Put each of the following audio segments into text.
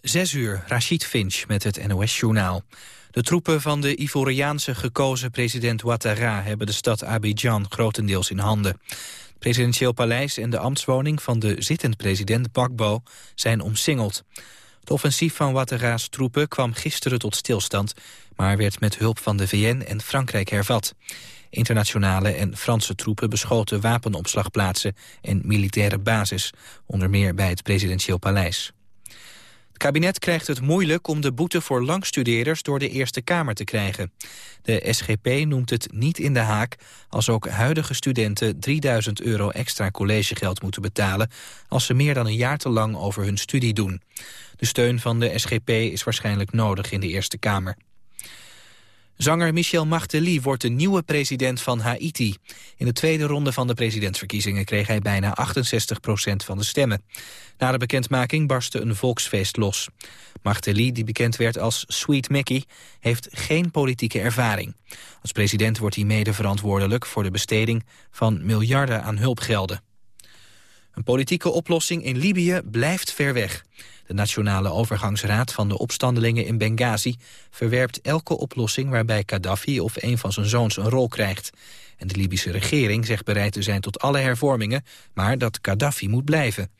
Zes uur, Rashid Finch met het NOS-journaal. De troepen van de Ivoriaanse gekozen president Ouattara... hebben de stad Abidjan grotendeels in handen. Het presidentieel paleis en de ambtswoning van de zittend president Bakbo zijn omsingeld. Het offensief van Ouattara's troepen kwam gisteren tot stilstand... maar werd met hulp van de VN en Frankrijk hervat. Internationale en Franse troepen beschoten wapenopslagplaatsen en militaire bases, onder meer bij het presidentieel paleis. Kabinet krijgt het moeilijk om de boete voor langstudeerders door de Eerste Kamer te krijgen. De SGP noemt het niet in de haak als ook huidige studenten 3000 euro extra collegegeld moeten betalen als ze meer dan een jaar te lang over hun studie doen. De steun van de SGP is waarschijnlijk nodig in de Eerste Kamer. Zanger Michel Martelly wordt de nieuwe president van Haiti. In de tweede ronde van de presidentsverkiezingen kreeg hij bijna 68 procent van de stemmen. Na de bekendmaking barstte een volksfeest los. Martelly, die bekend werd als Sweet Mickey, heeft geen politieke ervaring. Als president wordt hij mede verantwoordelijk voor de besteding van miljarden aan hulpgelden. Een politieke oplossing in Libië blijft ver weg. De Nationale Overgangsraad van de opstandelingen in Benghazi verwerpt elke oplossing waarbij Gaddafi of een van zijn zoons een rol krijgt. En de Libische regering zegt bereid te zijn tot alle hervormingen, maar dat Gaddafi moet blijven.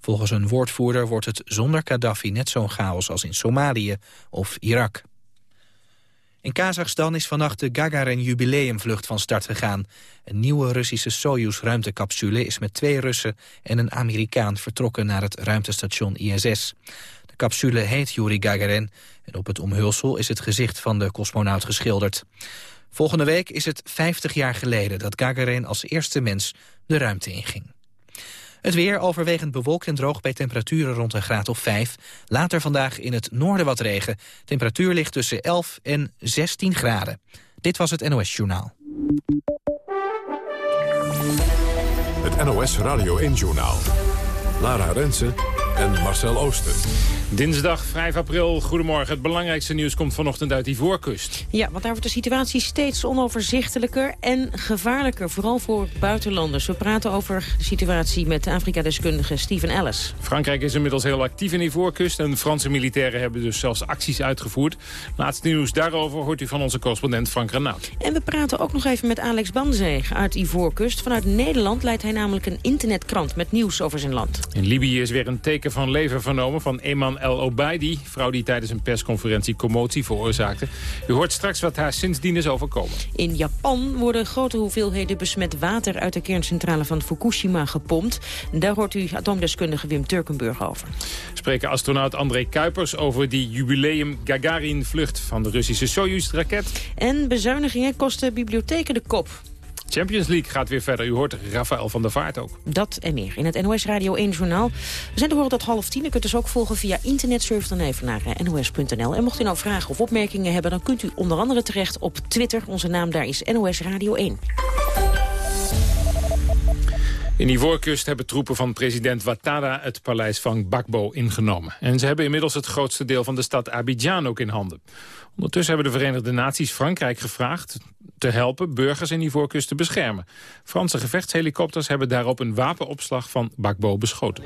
Volgens een woordvoerder wordt het zonder Gaddafi net zo'n chaos als in Somalië of Irak. In Kazachstan is vannacht de Gagarin-jubileumvlucht van start gegaan. Een nieuwe Russische Soyuz-ruimtecapsule is met twee Russen en een Amerikaan vertrokken naar het ruimtestation ISS. De capsule heet Yuri Gagarin en op het omhulsel is het gezicht van de cosmonaut geschilderd. Volgende week is het 50 jaar geleden dat Gagarin als eerste mens de ruimte inging. Het weer overwegend bewolkt en droog bij temperaturen rond een graad of 5. Later vandaag in het noorden wat regen. Temperatuur ligt tussen 11 en 16 graden. Dit was het NOS Journaal. Het NOS Radio 1 Journaal. Lara Rensen en Marcel Ooster. Dinsdag 5 april, goedemorgen. Het belangrijkste nieuws komt vanochtend uit die voorkust. Ja, want daar wordt de situatie steeds onoverzichtelijker en gevaarlijker. Vooral voor buitenlanders. We praten over de situatie met de Afrika-deskundige Steven Ellis. Frankrijk is inmiddels heel actief in die voorkust. En Franse militairen hebben dus zelfs acties uitgevoerd. Laatste nieuws daarover hoort u van onze correspondent Frank Renaud. En we praten ook nog even met Alex Banzee uit Ivoorkust. Vanuit Nederland leidt hij namelijk een internetkrant met nieuws over zijn land. In Libië is weer een teken van leven vernomen van Eman El Obaidi, vrouw die tijdens een persconferentie commotie veroorzaakte. U hoort straks wat haar sindsdien is overkomen. In Japan worden grote hoeveelheden besmet water uit de kerncentrale van Fukushima gepompt. Daar hoort u atoomdeskundige Wim Turkenburg over. Spreken astronaut André Kuipers over die jubileum Gagarin-vlucht van de Russische Soyuz-raket. En bezuinigingen kosten bibliotheken de kop. Champions League gaat weer verder. U hoort Rafael van der Vaart ook. Dat en meer in het NOS Radio 1-journaal. We zijn te horen tot half tien. U kunt dus ook volgen via internet. Surf dan even naar eh, nos.nl. En mocht u nou vragen of opmerkingen hebben... dan kunt u onder andere terecht op Twitter. Onze naam daar is NOS Radio 1. In Ivoorkust hebben troepen van president Ouattara het paleis van Bakbo ingenomen. En ze hebben inmiddels het grootste deel van de stad Abidjan ook in handen. Ondertussen hebben de Verenigde Naties Frankrijk gevraagd te helpen burgers in Ivoorkust te beschermen. Franse gevechtshelikopters hebben daarop een wapenopslag van Bakbo beschoten.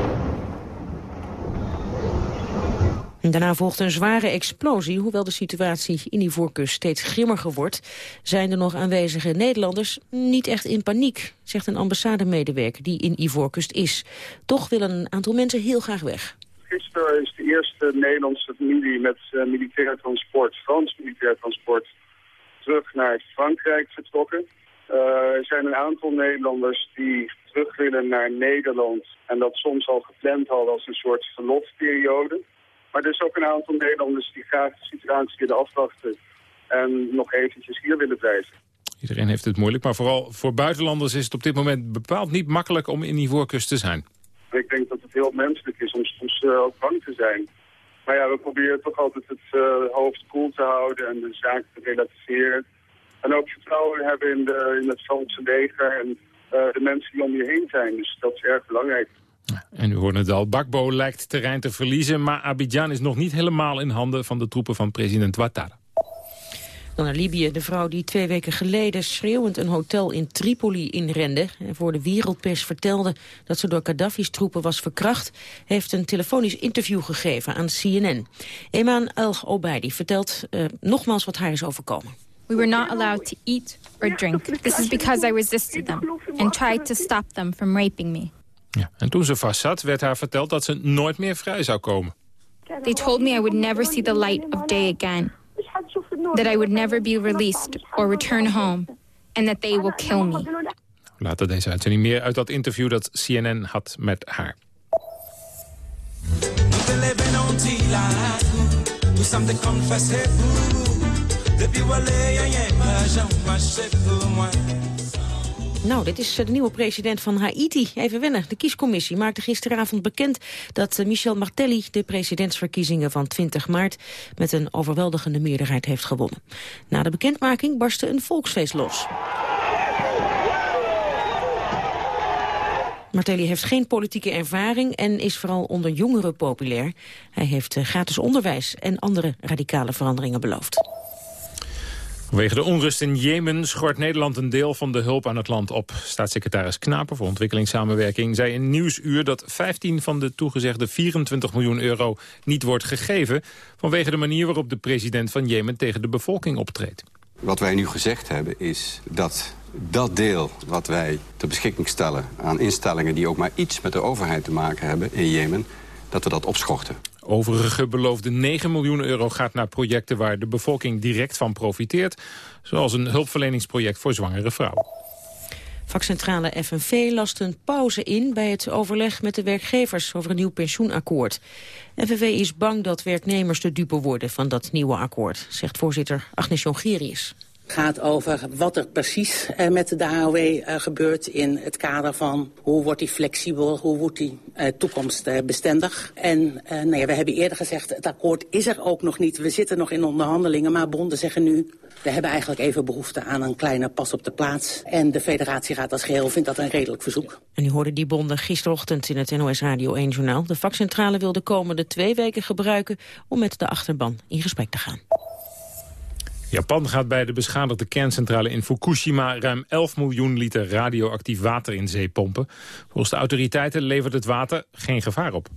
Daarna volgt een zware explosie. Hoewel de situatie in Ivoorkust steeds grimmiger wordt... zijn er nog aanwezige Nederlanders niet echt in paniek... zegt een ambassademedewerker die in Ivoorkust is. Toch willen een aantal mensen heel graag weg. Gisteren is de eerste Nederlandse familie met uh, militair transport, Frans militair transport, terug naar Frankrijk vertrokken. Uh, er zijn een aantal Nederlanders die terug willen naar Nederland en dat soms al gepland hadden als een soort verlofperiode. Maar er is ook een aantal Nederlanders die graag de situatie willen afwachten en nog eventjes hier willen blijven. Iedereen heeft het moeilijk, maar vooral voor buitenlanders is het op dit moment bepaald niet makkelijk om in Ivoorkust te zijn. Ik denk dat het heel menselijk is om soms uh, ook bang te zijn. Maar ja, we proberen toch altijd het uh, hoofd koel te houden en de zaak te relativeren. En ook vertrouwen hebben in, de, in het Franse leger en uh, de mensen die om je heen zijn. Dus dat is erg belangrijk. En u hoort het al, Bakbo lijkt terrein te verliezen... maar Abidjan is nog niet helemaal in handen van de troepen van president Ouattara. Dan naar Libië. De vrouw die twee weken geleden schreeuwend een hotel in Tripoli inrende... en voor de wereldpers vertelde dat ze door Gaddafi's troepen was verkracht... heeft een telefonisch interview gegeven aan CNN. Eman El-Obeidi vertelt uh, nogmaals wat haar is overkomen. We were not allowed to eat or drink. This is because I resisted them and tried to stop them from raping me. Ja, en toen ze vast zat, werd haar verteld dat ze nooit meer vrij zou komen. They told me I would never see the light of day again. That I would never be released or return home. And that they will kill me. Later deze uitzending meer uit dat interview dat CNN had met haar. Nou, dit is eh, de nieuwe president van Haiti. Even. De kiescommissie maakte gisteravond bekend dat eh, Michel Martelly de presidentsverkiezingen van 20 maart met een overweldigende meerderheid heeft gewonnen. Na de bekendmaking barstte een volksfeest los. Martelly heeft geen politieke ervaring en is vooral onder jongeren populair. Hij heeft eh, gratis onderwijs en andere radicale veranderingen beloofd. Vanwege de onrust in Jemen schort Nederland een deel van de hulp aan het land op. Staatssecretaris Knapen voor ontwikkelingssamenwerking zei in Nieuwsuur dat 15 van de toegezegde 24 miljoen euro niet wordt gegeven... vanwege de manier waarop de president van Jemen tegen de bevolking optreedt. Wat wij nu gezegd hebben is dat dat deel wat wij ter beschikking stellen aan instellingen... die ook maar iets met de overheid te maken hebben in Jemen, dat we dat opschorten. Overige beloofde 9 miljoen euro gaat naar projecten waar de bevolking direct van profiteert. Zoals een hulpverleningsproject voor zwangere vrouwen. Vakcentrale FNV last een pauze in bij het overleg met de werkgevers over een nieuw pensioenakkoord. FNV is bang dat werknemers de dupe worden van dat nieuwe akkoord, zegt voorzitter Agnes Jongerius gaat over wat er precies eh, met de AOW eh, gebeurt in het kader van hoe wordt die flexibel, hoe wordt die uh, toekomstbestendig. En nou we hebben eerder gezegd, het akkoord is er ook nog niet. We zitten nog in onderhandelingen, maar bonden zeggen nu... we hebben eigenlijk even behoefte aan een kleine pas op de plaats. En de federatieraad als geheel vindt dat een redelijk verzoek. En u hoorde die bonden gisterochtend in het NOS Radio 1 Journaal. De vakcentrale wil de komende twee weken gebruiken om met de achterban in gesprek te gaan. Japan gaat bij de beschadigde kerncentrale in Fukushima... ruim 11 miljoen liter radioactief water in zee pompen. Volgens de autoriteiten levert het water geen gevaar op.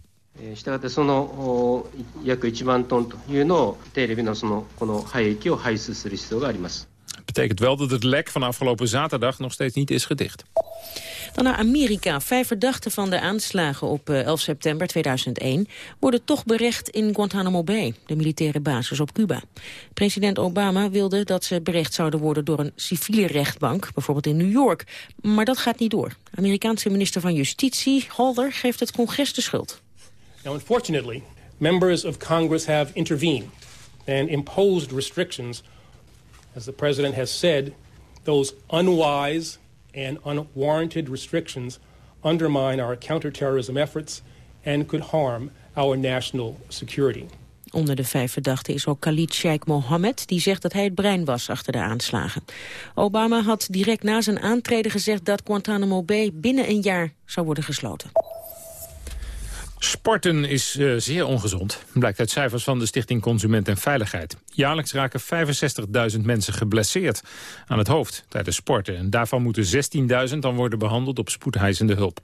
したがってその約1万トンというのをテレビのそのこの廃液を排出する必要があります。betekent wel dat het lek van afgelopen zaterdag nog steeds niet is gedicht. Dan naar Amerika. Vijf verdachten van de aanslagen op 11 eh, september 2001... worden toch berecht in Guantanamo Bay, de militaire basis op Cuba. President Obama wilde dat ze berecht zouden worden... door een civiele rechtbank, bijvoorbeeld in New York. Maar dat gaat niet door. Amerikaanse minister van Justitie, Halder, geeft het congres de schuld. Now, unfortunately, members of Congress have intervened... and imposed restrictions as the president has said, those unwise and unwarranted restrictions undermine our counterterrorism efforts and could harm our national security. Onder de vijf verdachten is ook Khalid Sheikh Mohammed... die zegt dat hij het brein was achter de aanslagen. Obama had direct na zijn aantreden gezegd dat Guantanamo Bay... binnen een jaar zou worden gesloten. Sporten is uh, zeer ongezond, blijkt uit cijfers van de Stichting Consument en Veiligheid. Jaarlijks raken 65.000 mensen geblesseerd aan het hoofd tijdens sporten. En daarvan moeten 16.000 dan worden behandeld op spoedeisende hulp.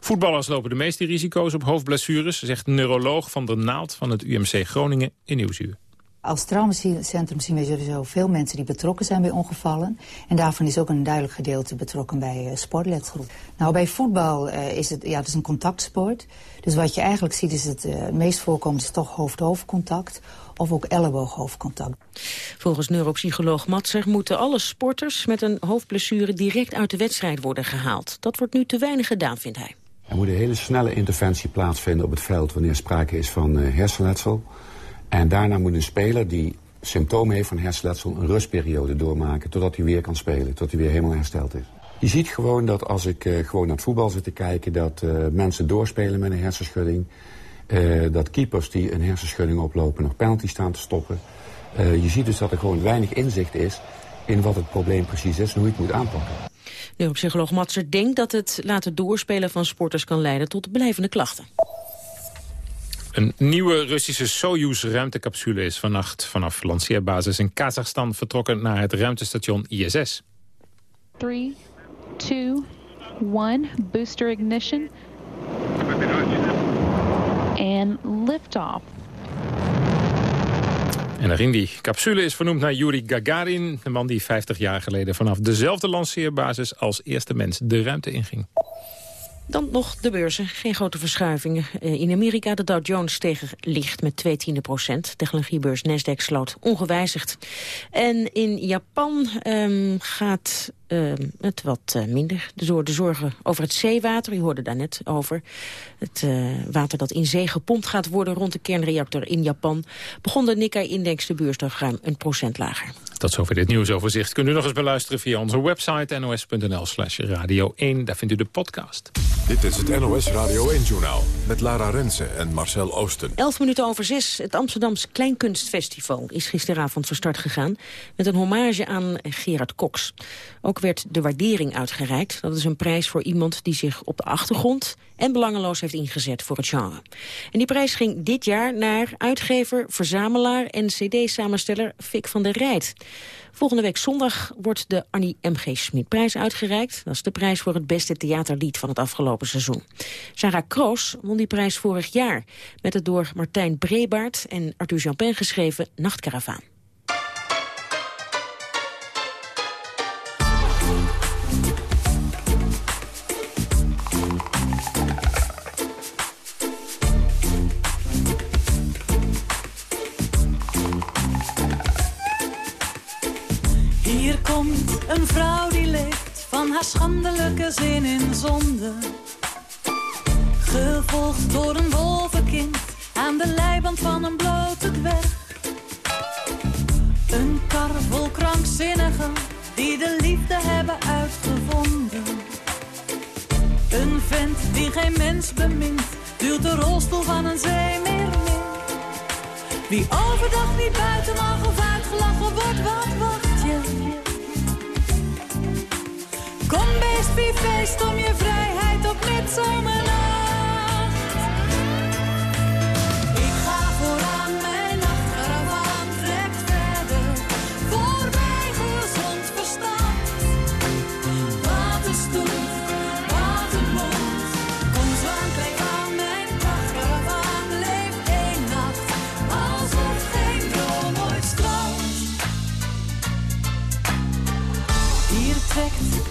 Voetballers lopen de meeste risico's op hoofdblessures, zegt neuroloog Van der Naald van het UMC Groningen in Nieuwsuur. Als traumacentrum zien we sowieso veel mensen die betrokken zijn bij ongevallen. En daarvan is ook een duidelijk gedeelte betrokken bij uh, sportletgroep. Nou, bij voetbal uh, is het, ja, het is een contactsport. Dus wat je eigenlijk ziet is het uh, meest voorkomend is toch hoofd-hoofd contact of ook elleboog-hoofdcontact. Volgens neuropsycholoog Matser moeten alle sporters met een hoofdblessure direct uit de wedstrijd worden gehaald. Dat wordt nu te weinig gedaan, vindt hij. Er moet een hele snelle interventie plaatsvinden op het veld wanneer sprake is van hersenletsel. En daarna moet een speler die symptomen heeft van hersenletsel een rustperiode doormaken totdat hij weer kan spelen, totdat hij weer helemaal hersteld is. Je ziet gewoon dat als ik uh, gewoon naar het voetbal zit te kijken, dat uh, mensen doorspelen met een hersenschudding. Uh, dat keepers die een hersenschudding oplopen nog penalty staan te stoppen. je ziet dus dat er gewoon weinig inzicht is in wat het probleem precies is en hoe je het moet aanpakken. Neuropsycholoog Matser denkt dat het laten doorspelen van sporters kan leiden tot blijvende klachten. Een nieuwe Russische Soyuz-ruimtecapsule is vannacht vanaf lanceerbasis in Kazachstan vertrokken naar het ruimtestation ISS. 3, 2, 1, booster ignition. En liftoff. En erin die capsule is vernoemd naar Yuri Gagarin... de man die 50 jaar geleden vanaf dezelfde lanceerbasis... als eerste mens de ruimte inging. Dan nog de beurzen. Geen grote verschuivingen. Eh, in Amerika de Dow Jones steeg licht met 2 tiende procent. Technologiebeurs Nasdaq sloot ongewijzigd. En in Japan um, gaat uh, het wat uh, minder. Door de zorgen over het zeewater, u hoorde daar net over. Het uh, water dat in zee gepompt gaat worden rond de kernreactor in Japan. Begon de Nikkei-index de beursdag ruim een procent lager. Tot zover dit nieuwsoverzicht. Kunt u nog eens beluisteren via onze website nos.nl slash radio 1. Daar vindt u de podcast. Dit is het NOS Radio 1-journaal met Lara Rensen en Marcel Oosten. Elf minuten over zes. Het Amsterdamse Kleinkunstfestival is gisteravond van start gegaan... met een hommage aan Gerard Cox. Ook werd de waardering uitgereikt. Dat is een prijs voor iemand die zich op de achtergrond en belangeloos heeft ingezet voor het genre. En die prijs ging dit jaar naar uitgever, verzamelaar en cd-samensteller Fik van der Rijt. Volgende week zondag wordt de Annie M.G. Schmid-prijs uitgereikt. Dat is de prijs voor het beste theaterlied van het afgelopen seizoen. Sarah Kroos won die prijs vorig jaar... met het door Martijn Brebaert en Arthur Jampin geschreven Nachtkaravaan. Schandelijke zin in zonde. Gevolgd door een wolvenkind aan de leiband van een blote dwerg. Een kar vol krankzinnigen die de liefde hebben uitgevonden. Een vent die geen mens bemint, duwt de rolstoel van een zeemeer Wie overdag niet buiten mag of uitgelachen wordt, wat wacht Wie feest om je vrijheid op midzomernacht.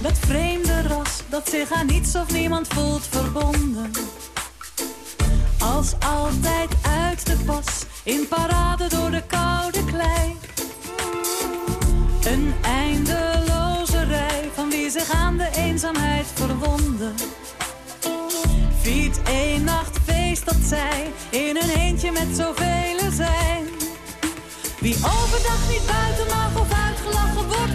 Dat vreemde ras dat zich aan niets of niemand voelt verbonden. Als altijd uit de pas, in parade door de koude klei. Een eindeloze rij van wie zich aan de eenzaamheid verwonden. Viert één nacht feest dat zij in een eentje met zoveel zijn. Wie overdag niet buiten mag of uitgelachen wordt,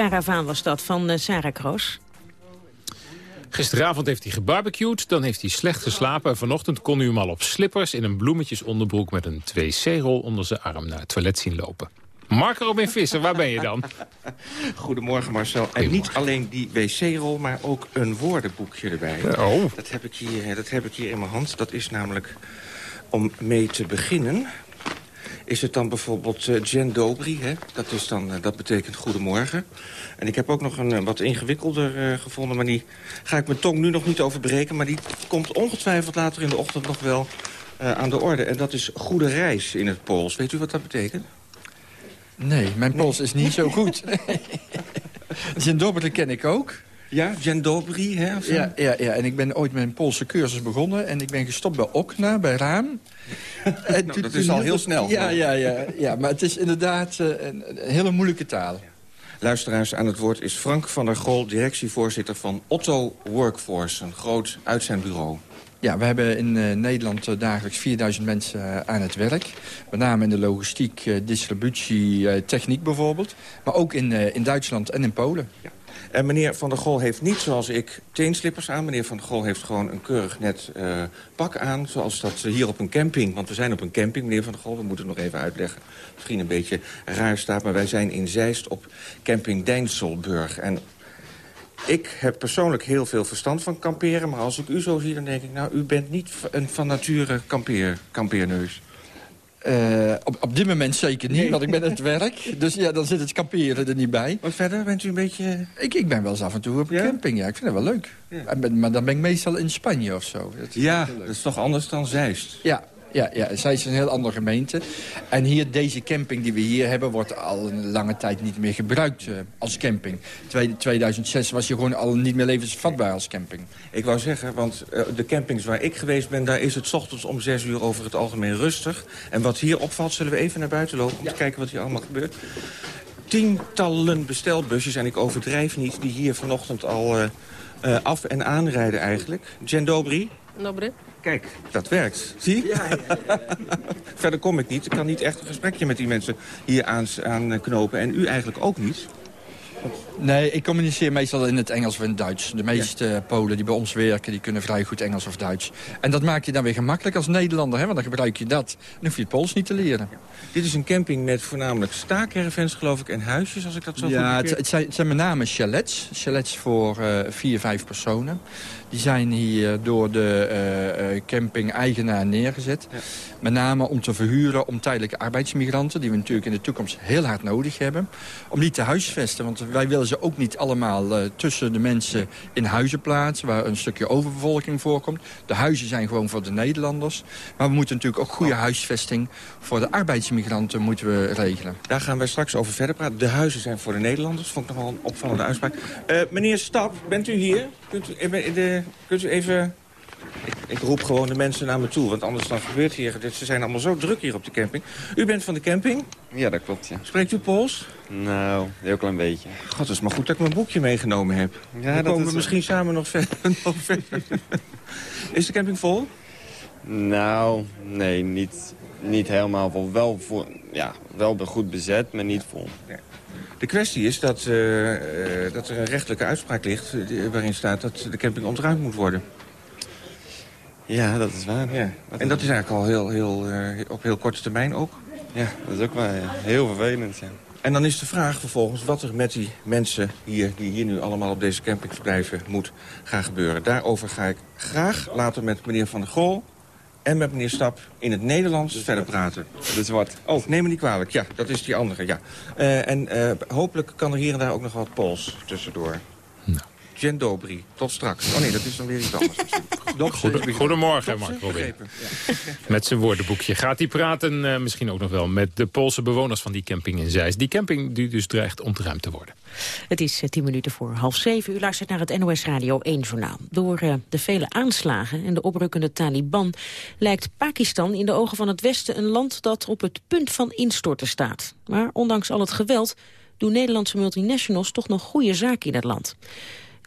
Nachtkaravaan was dat van eh, Sarah Kroos. Gisteravond heeft hij gebarbecued, dan heeft hij slecht geslapen... en vanochtend kon u hem al op slippers in een bloemetjesonderbroek... met een 2C-rol onder zijn arm naar het toilet zien lopen. Mark Robin Visser, waar ben je dan? Goedemorgen Marcel. En niet alleen die wc-rol, maar ook een woordenboekje erbij. Oh. Dat heb, ik hier, dat heb ik hier in mijn hand. Dat is namelijk om mee te beginnen. Is het dan bijvoorbeeld uh, Jen Dobry, hè? Dat, is dan, uh, dat betekent goedemorgen. En ik heb ook nog een uh, wat ingewikkelder gevonden... maar die ga ik mijn tong nu nog niet overbreken... maar die komt ongetwijfeld later in de ochtend nog wel aan de orde. En dat is goede reis in het Pools. Weet u wat dat betekent? Nee, mijn Pools is niet zo goed. Jen Dobry ken ik ook. Ja, Jen Dobry, hè? Ja, ja, ja, en ik ben ooit mijn Poolse cursus begonnen... en ik ben gestopt bij Okna, bij Raam. En Nou, dat is al heel snel. Ja, ja, ja, ja, maar het is inderdaad eh, een, een hele moeilijke taal. Luisteraars, aan het woord is Frank van der Gol... directievoorzitter van Otto Workforce, een groot uitzendbureau. Ja, we hebben in eh, Nederland eh, dagelijks 4000 mensen eh, aan het werk. Met name in de logistiek, eh, distributie, eh, techniek bijvoorbeeld. Maar ook in, eh, in Duitsland en in Polen. En meneer Van der Gol heeft niet zoals ik teenslippers aan. Meneer Van der Gol heeft gewoon een keurig net eh, pak aan. Zoals dat hier op een camping. Want we zijn op een camping, meneer Van der Gol. We moeten het nog even uitleggen. Misschien een beetje raar staat. Maar wij zijn in Zeist op camping Dijnselburg. En ik heb persoonlijk heel veel verstand van kamperen. Maar als ik u zo zie, dan denk ik... nou, u bent niet een van nature kampeer, kampeerneus. Eh, op, op dit moment zeker niet, want ik ben aan het werk. Dus ja, dan zit het kamperen er niet bij. Wat verder? Bent u een beetje... Ik, ik ben wel eens af en toe op een camping, ja. Ik vind het wel leuk. Maar dan ben ik meestal in Spanje of zo. Dat Ja, dat is toch anders dan Zeist? Ja, ja, ja, zij is een heel andere gemeente. En hier, deze camping die we hier hebben... wordt al een lange tijd niet meer gebruikt eh, als camping. Twee- 2006 was je gewoon al niet meer levensvatbaar als camping. Ik wou zeggen, want eh, de campings waar ik geweest ben... daar is het 's ochtends om zes uur over het algemeen rustig. En wat hier opvalt, zullen we even naar buiten lopen... om te kijken wat hier allemaal gebeurt. Tientallen bestelbusjes, en ik overdrijf niet... die hier vanochtend al eh, af- en aanrijden eigenlijk. Jen Dobry, Kijk, dat werkt. Zie? Verder kom ik niet. Ik kan niet echt een gesprekje met die mensen hier aan, aan knopen. En u eigenlijk ook niet. Nee, ik communiceer meestal in het Engels of in het Duits. De meeste eh, Polen die bij ons werken, die kunnen vrij goed Engels of Duits. En dat maakt je dan weer gemakkelijk als Nederlander, hè? want dan gebruik je dat. Dan hoef je het Pools niet te leren. Dit is een camping met voornamelijk staakcaravans, geloof ik, en huisjes, als ik dat zo goed Ja, het, zijn, het zijn met name chalets. Chalets voor eh, vier, vijf personen. Die zijn hier door de eh, eh, camping-eigenaar neergezet. Met name om te verhuren om tijdelijke arbeidsmigranten... die we natuurlijk in de toekomst heel hard nodig hebben. Om die te huisvesten, want wij willen ze ook niet allemaal eh, tussen de mensen in huizen plaatsen... waar een stukje overbevolking voorkomt. De huizen zijn gewoon voor de Nederlanders. Maar we moeten natuurlijk ook goede huisvesting voor de arbeidsmigranten moeten we regelen. Daar gaan wij straks over verder praten. De huizen zijn voor de Nederlanders. Vond ik nog wel een opvallende uitspraak. Eh, meneer Stap, bent u hier? Kunt u, even- de, kunt u even... Ik, ik roep gewoon de mensen naar me toe, want anders dan gebeurt hier... dit- Ze zijn allemaal zo druk hier op de camping. U bent van de camping? Ja, dat klopt, ja. Spreekt u Pools? Nou, een heel klein beetje. God, het is maar goed dat ik mijn boekje meegenomen heb. Ja, dan dat komen we misschien samen nog verder. nog verder. is de camping vol? Nou, nee, niet, niet helemaal vol. Wel, voor, ja, wel goed bezet, maar niet vol. De kwestie is dat, eh, eh, dat er een rechtelijke uitspraak ligt... eh, waarin staat dat de camping ontruimd moet worden. Ja, dat is waar. Ja. En dat is eigenlijk al heel, heel, eh, op heel korte termijn ook. Ja, dat is ook wel ja, heel vervelend, ja. En dan is de vraag vervolgens wat er met die mensen hier... die hier nu allemaal op deze camping verblijven, moet gaan gebeuren. Daarover ga ik graag later met meneer Van der Gol... en met meneer Stap in het Nederlands verder praten. De zwart. Oh, neem me niet kwalijk. Ja, dat is die andere, ja. Eh, en eh, hopelijk kan er hier en daar ook nog wat Pools tussendoor. Jen Dobry, tot straks. Oh nee, dat is dan weer iets anders. Goede- Goedemorgen, Dob- Mark Robin. Met zijn woordenboekje gaat hij praten, eh, misschien ook nog wel... met de Poolse bewoners van die camping in Zeist. Die camping die dus dreigt ontruimd te worden. Het is eh, tien minuten voor half zeven. U luistert naar het NOS Radio 1 journaal. Door eh, de vele aanslagen en de oprukkende Taliban... lijkt Pakistan in de ogen van het Westen een land dat op het punt van instorten staat. Maar ondanks al het geweld doen Nederlandse multinationals toch nog goede zaken in het land.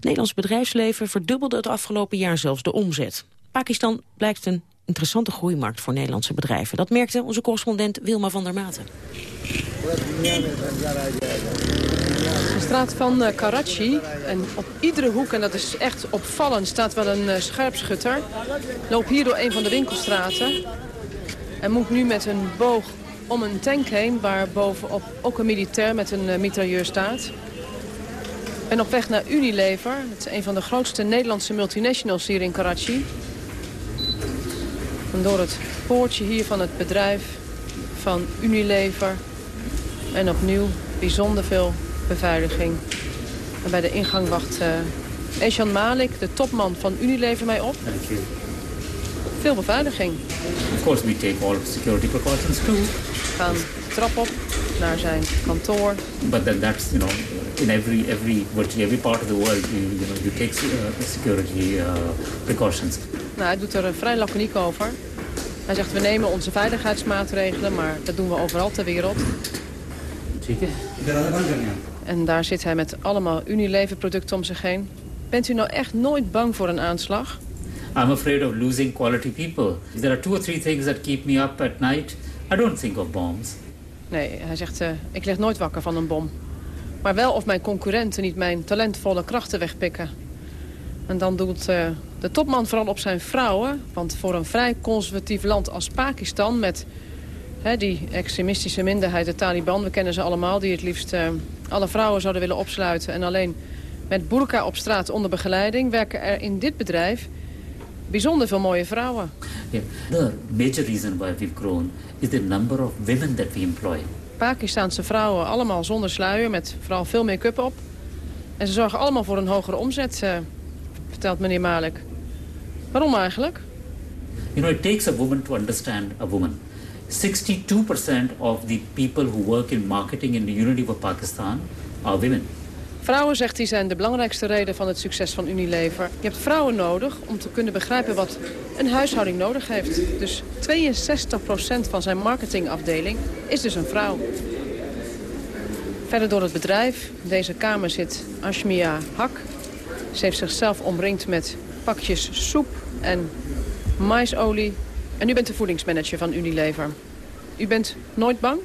Nederlands bedrijfsleven verdubbelde het afgelopen jaar zelfs de omzet. Pakistan blijkt een interessante groeimarkt voor Nederlandse bedrijven. Dat merkte onze correspondent Wilma van der Maten. De straat van eh, Karachi. En op iedere hoek, en dat is echt opvallend, staat wel een eh, scherpschutter. Loop hier door een van de winkelstraten. En moet nu met een boog om een tank heen... waar bovenop ook een militair met een eh, mitrailleur staat. En op weg naar Unilever. Het is een van de grootste Nederlandse multinationals hier in Karachi. En door het poortje hier van het bedrijf van Unilever. En opnieuw bijzonder veel beveiliging. En bij de ingang wacht uh, Eshan Malik, de topman van Unilever, mij op. Thank you. Veel beveiliging. Of course, we take all security precautions too. We gaan de trap op naar zijn kantoor. But then that's, you know, in every, every, virtually every part of the world, you, you know, you take uh, security uh, precautions. Nou, hij doet er vrij laconiek over. Hij zegt, we nemen onze veiligheidsmaatregelen, maar dat doen we overal ter wereld. Zeker. En daar zit hij met allemaal Unilever-producten om zich heen. Bent u nou echt nooit bang voor een aanslag? I'm afraid of losing quality people. There are two or three things that keep me up at night, I don't think of bombs. Nee, hij zegt, uh, ik lig nooit wakker van een bom. Maar wel of mijn concurrenten niet mijn talentvolle krachten wegpikken. En dan doet uh, de topman vooral op zijn vrouwen. Want voor een vrij conservatief land als Pakistan... met hè, die extremistische minderheid, de Taliban, we kennen ze allemaal... die het liefst uh, alle vrouwen zouden willen opsluiten... en alleen met burka op straat onder begeleiding... werken er in dit bedrijf bijzonder veel mooie vrouwen. Yeah. The major reason why we've grown is the number of women that we employ. Pakistanse vrouwen, allemaal zonder sluier, met vooral veel make-up op. En ze zorgen allemaal voor een hogere omzet, uh, vertelt meneer Malik. Waarom eigenlijk? You know, it takes a woman to understand a woman. 62% of the people who work in marketing in the Unity of Pakistan are women. Vrouwen, zegt hij, zijn de belangrijkste reden van het succes van Unilever. Je hebt vrouwen nodig om te kunnen begrijpen wat een huishouding nodig heeft. Dus 62% van zijn marketingafdeling is dus een vrouw. Verder door het bedrijf. In deze kamer zit Ashmia Hak. Ze heeft zichzelf omringd met pakjes soep en maisolie. En u bent de voedingsmanager van Unilever. U bent nooit bang?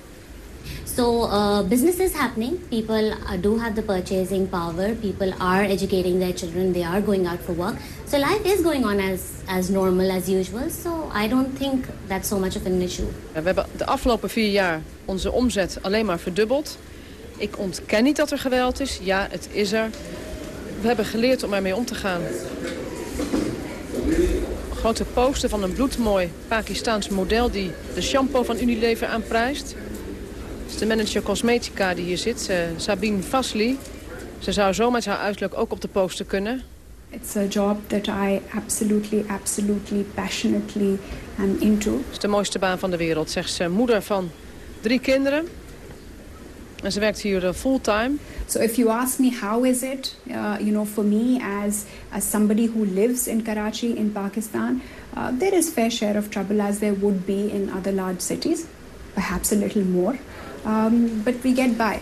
So uh, business is happening. People uh, do have the purchasing power. People are educating their children. They are going out for work. So life is going on as, as normal as usual. So I don't think that's so much of an issue. We hebben de afgelopen vier jaar onze omzet alleen maar verdubbeld. Ik ontken niet dat er geweld is. Ja, het is er. We hebben geleerd om ermee om te gaan. Grote poster van een bloedmooi Pakistaans model... die de shampoo van Unilever aanprijst. Het is de manager cosmetica die hier zit, uh, Sabine Fasli. Ze zou zo met haar uiterlijk ook op de poster kunnen. It's a job that I absolutely, absolutely, passionately am into. Het is de mooiste baan van de wereld, zegt ze. Moeder van drie kinderen. En ze werkt hier uh, fulltime. So if you ask me how is it, uh, you know, for me as, as somebody who lives in Karachi in Pakistan, uh, there is fair share of trouble as there would be in other large cities, perhaps a little more. Um, but we get by.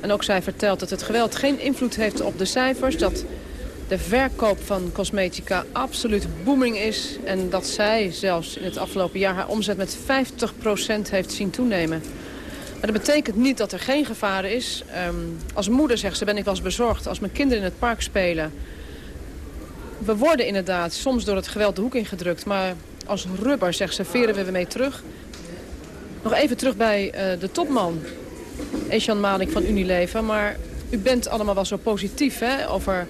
En ook zij vertelt dat het geweld geen invloed heeft op de cijfers. Dat de verkoop van cosmetica absoluut booming is. En dat zij zelfs in het afgelopen jaar haar omzet met 50% heeft zien toenemen. Maar dat betekent niet dat er geen gevaar is. Um, als moeder, zegt ze, ben ik wel eens bezorgd als mijn kinderen in het park spelen. We worden inderdaad soms door het geweld de hoek ingedrukt. Maar als rubber, zegt ze, veren we weer mee terug. Nog even terug bij uh, de topman, Eshan Malik van Unilever. Maar u bent allemaal wel zo positief hè, over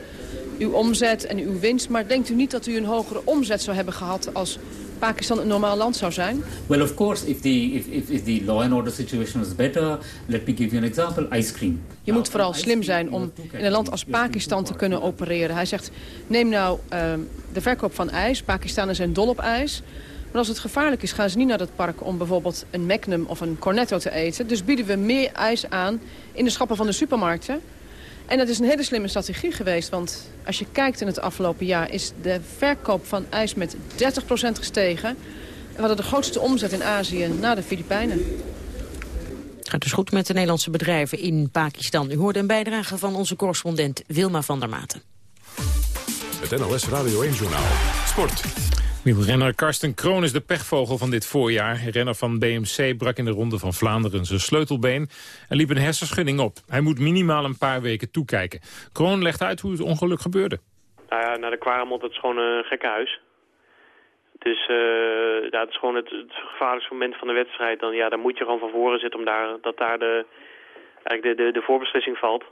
uw omzet en uw winst. Maar denkt u niet dat u een hogere omzet zou hebben gehad als Pakistan een normaal land zou zijn? Well, of course, if the, if, if, if the law and order situation was better, let me give you an example, ice cream. Je moet vooral slim zijn om in een land als Pakistan te kunnen opereren. Hij zegt, neem nou uh, de verkoop van ijs. Pakistanen zijn dol op ijs. Maar als het gevaarlijk is, gaan ze niet naar het park om bijvoorbeeld een Magnum of een Cornetto te eten. Dus bieden we meer ijs aan in de schappen van de supermarkten. En dat is een hele slimme strategie geweest. Want als je kijkt in het afgelopen jaar is de verkoop van ijs met 30% gestegen. En we hadden de grootste omzet in Azië na de Filipijnen. Het gaat dus goed met de Nederlandse bedrijven in Pakistan. U hoorde een bijdrage van onze correspondent Wilma van der Maten. Het NLS Radio 1 Journaal. Sport. Wielrenner Karsten Kroon is de pechvogel van dit voorjaar. Renner van BMC brak in de Ronde van Vlaanderen zijn sleutelbeen... en liep een hersenschudding op. Hij moet minimaal een paar weken toekijken. Kroon legt uit hoe het ongeluk gebeurde. Nou ja, naar de Quaremont, het is gewoon een gekke huis. Dus eh, ja, het is gewoon het, het gevaarlijkste moment van de wedstrijd. Dan, ja, dan moet je gewoon van voren zitten om daar, dat daar de, eigenlijk de, de, de voorbeslissing valt.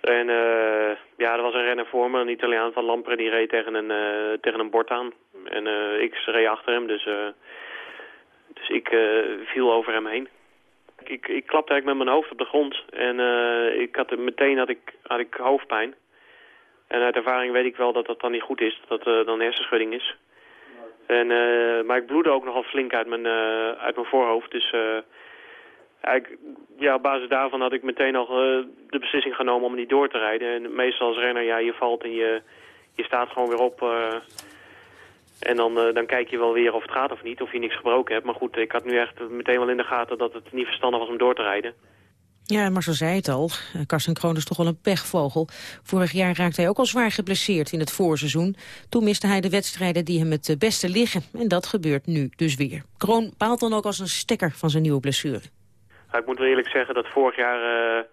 En eh, ja, er was een renner voor me, een Italiaan van Lampre, die reed tegen een, eh, tegen een bord aan. En eh, ik reed achter hem, dus, eh, dus ik eh, viel over hem heen. Ik, ik klapte eigenlijk met mijn hoofd op de grond en eh, ik had, meteen had ik, had ik hoofdpijn. En uit ervaring weet ik wel dat dat dan niet goed is, dat dat dan hersenschudding is. En, eh, maar ik bloedde ook nogal flink uit mijn, eh, uit mijn voorhoofd, dus... Eigenlijk, ja, op basis daarvan had ik meteen al eh, de beslissing genomen om niet door te rijden. En meestal als renner, ja, je valt en je, je staat gewoon weer op. eh, en dan, eh, dan kijk je wel weer of het gaat of niet, of je niks gebroken hebt. Maar goed, ik had nu echt meteen wel in de gaten dat het niet verstandig was om door te rijden. Ja, Marcel zei het al. Karsten Kroon is toch wel een pechvogel. Vorig jaar raakte hij ook al zwaar geblesseerd in het voorseizoen. Toen miste hij de wedstrijden die hem het beste liggen. En dat gebeurt nu dus weer. Kroon paalt dan ook als een stekker van zijn nieuwe blessure. Ik moet wel eerlijk zeggen dat vorig jaar eh,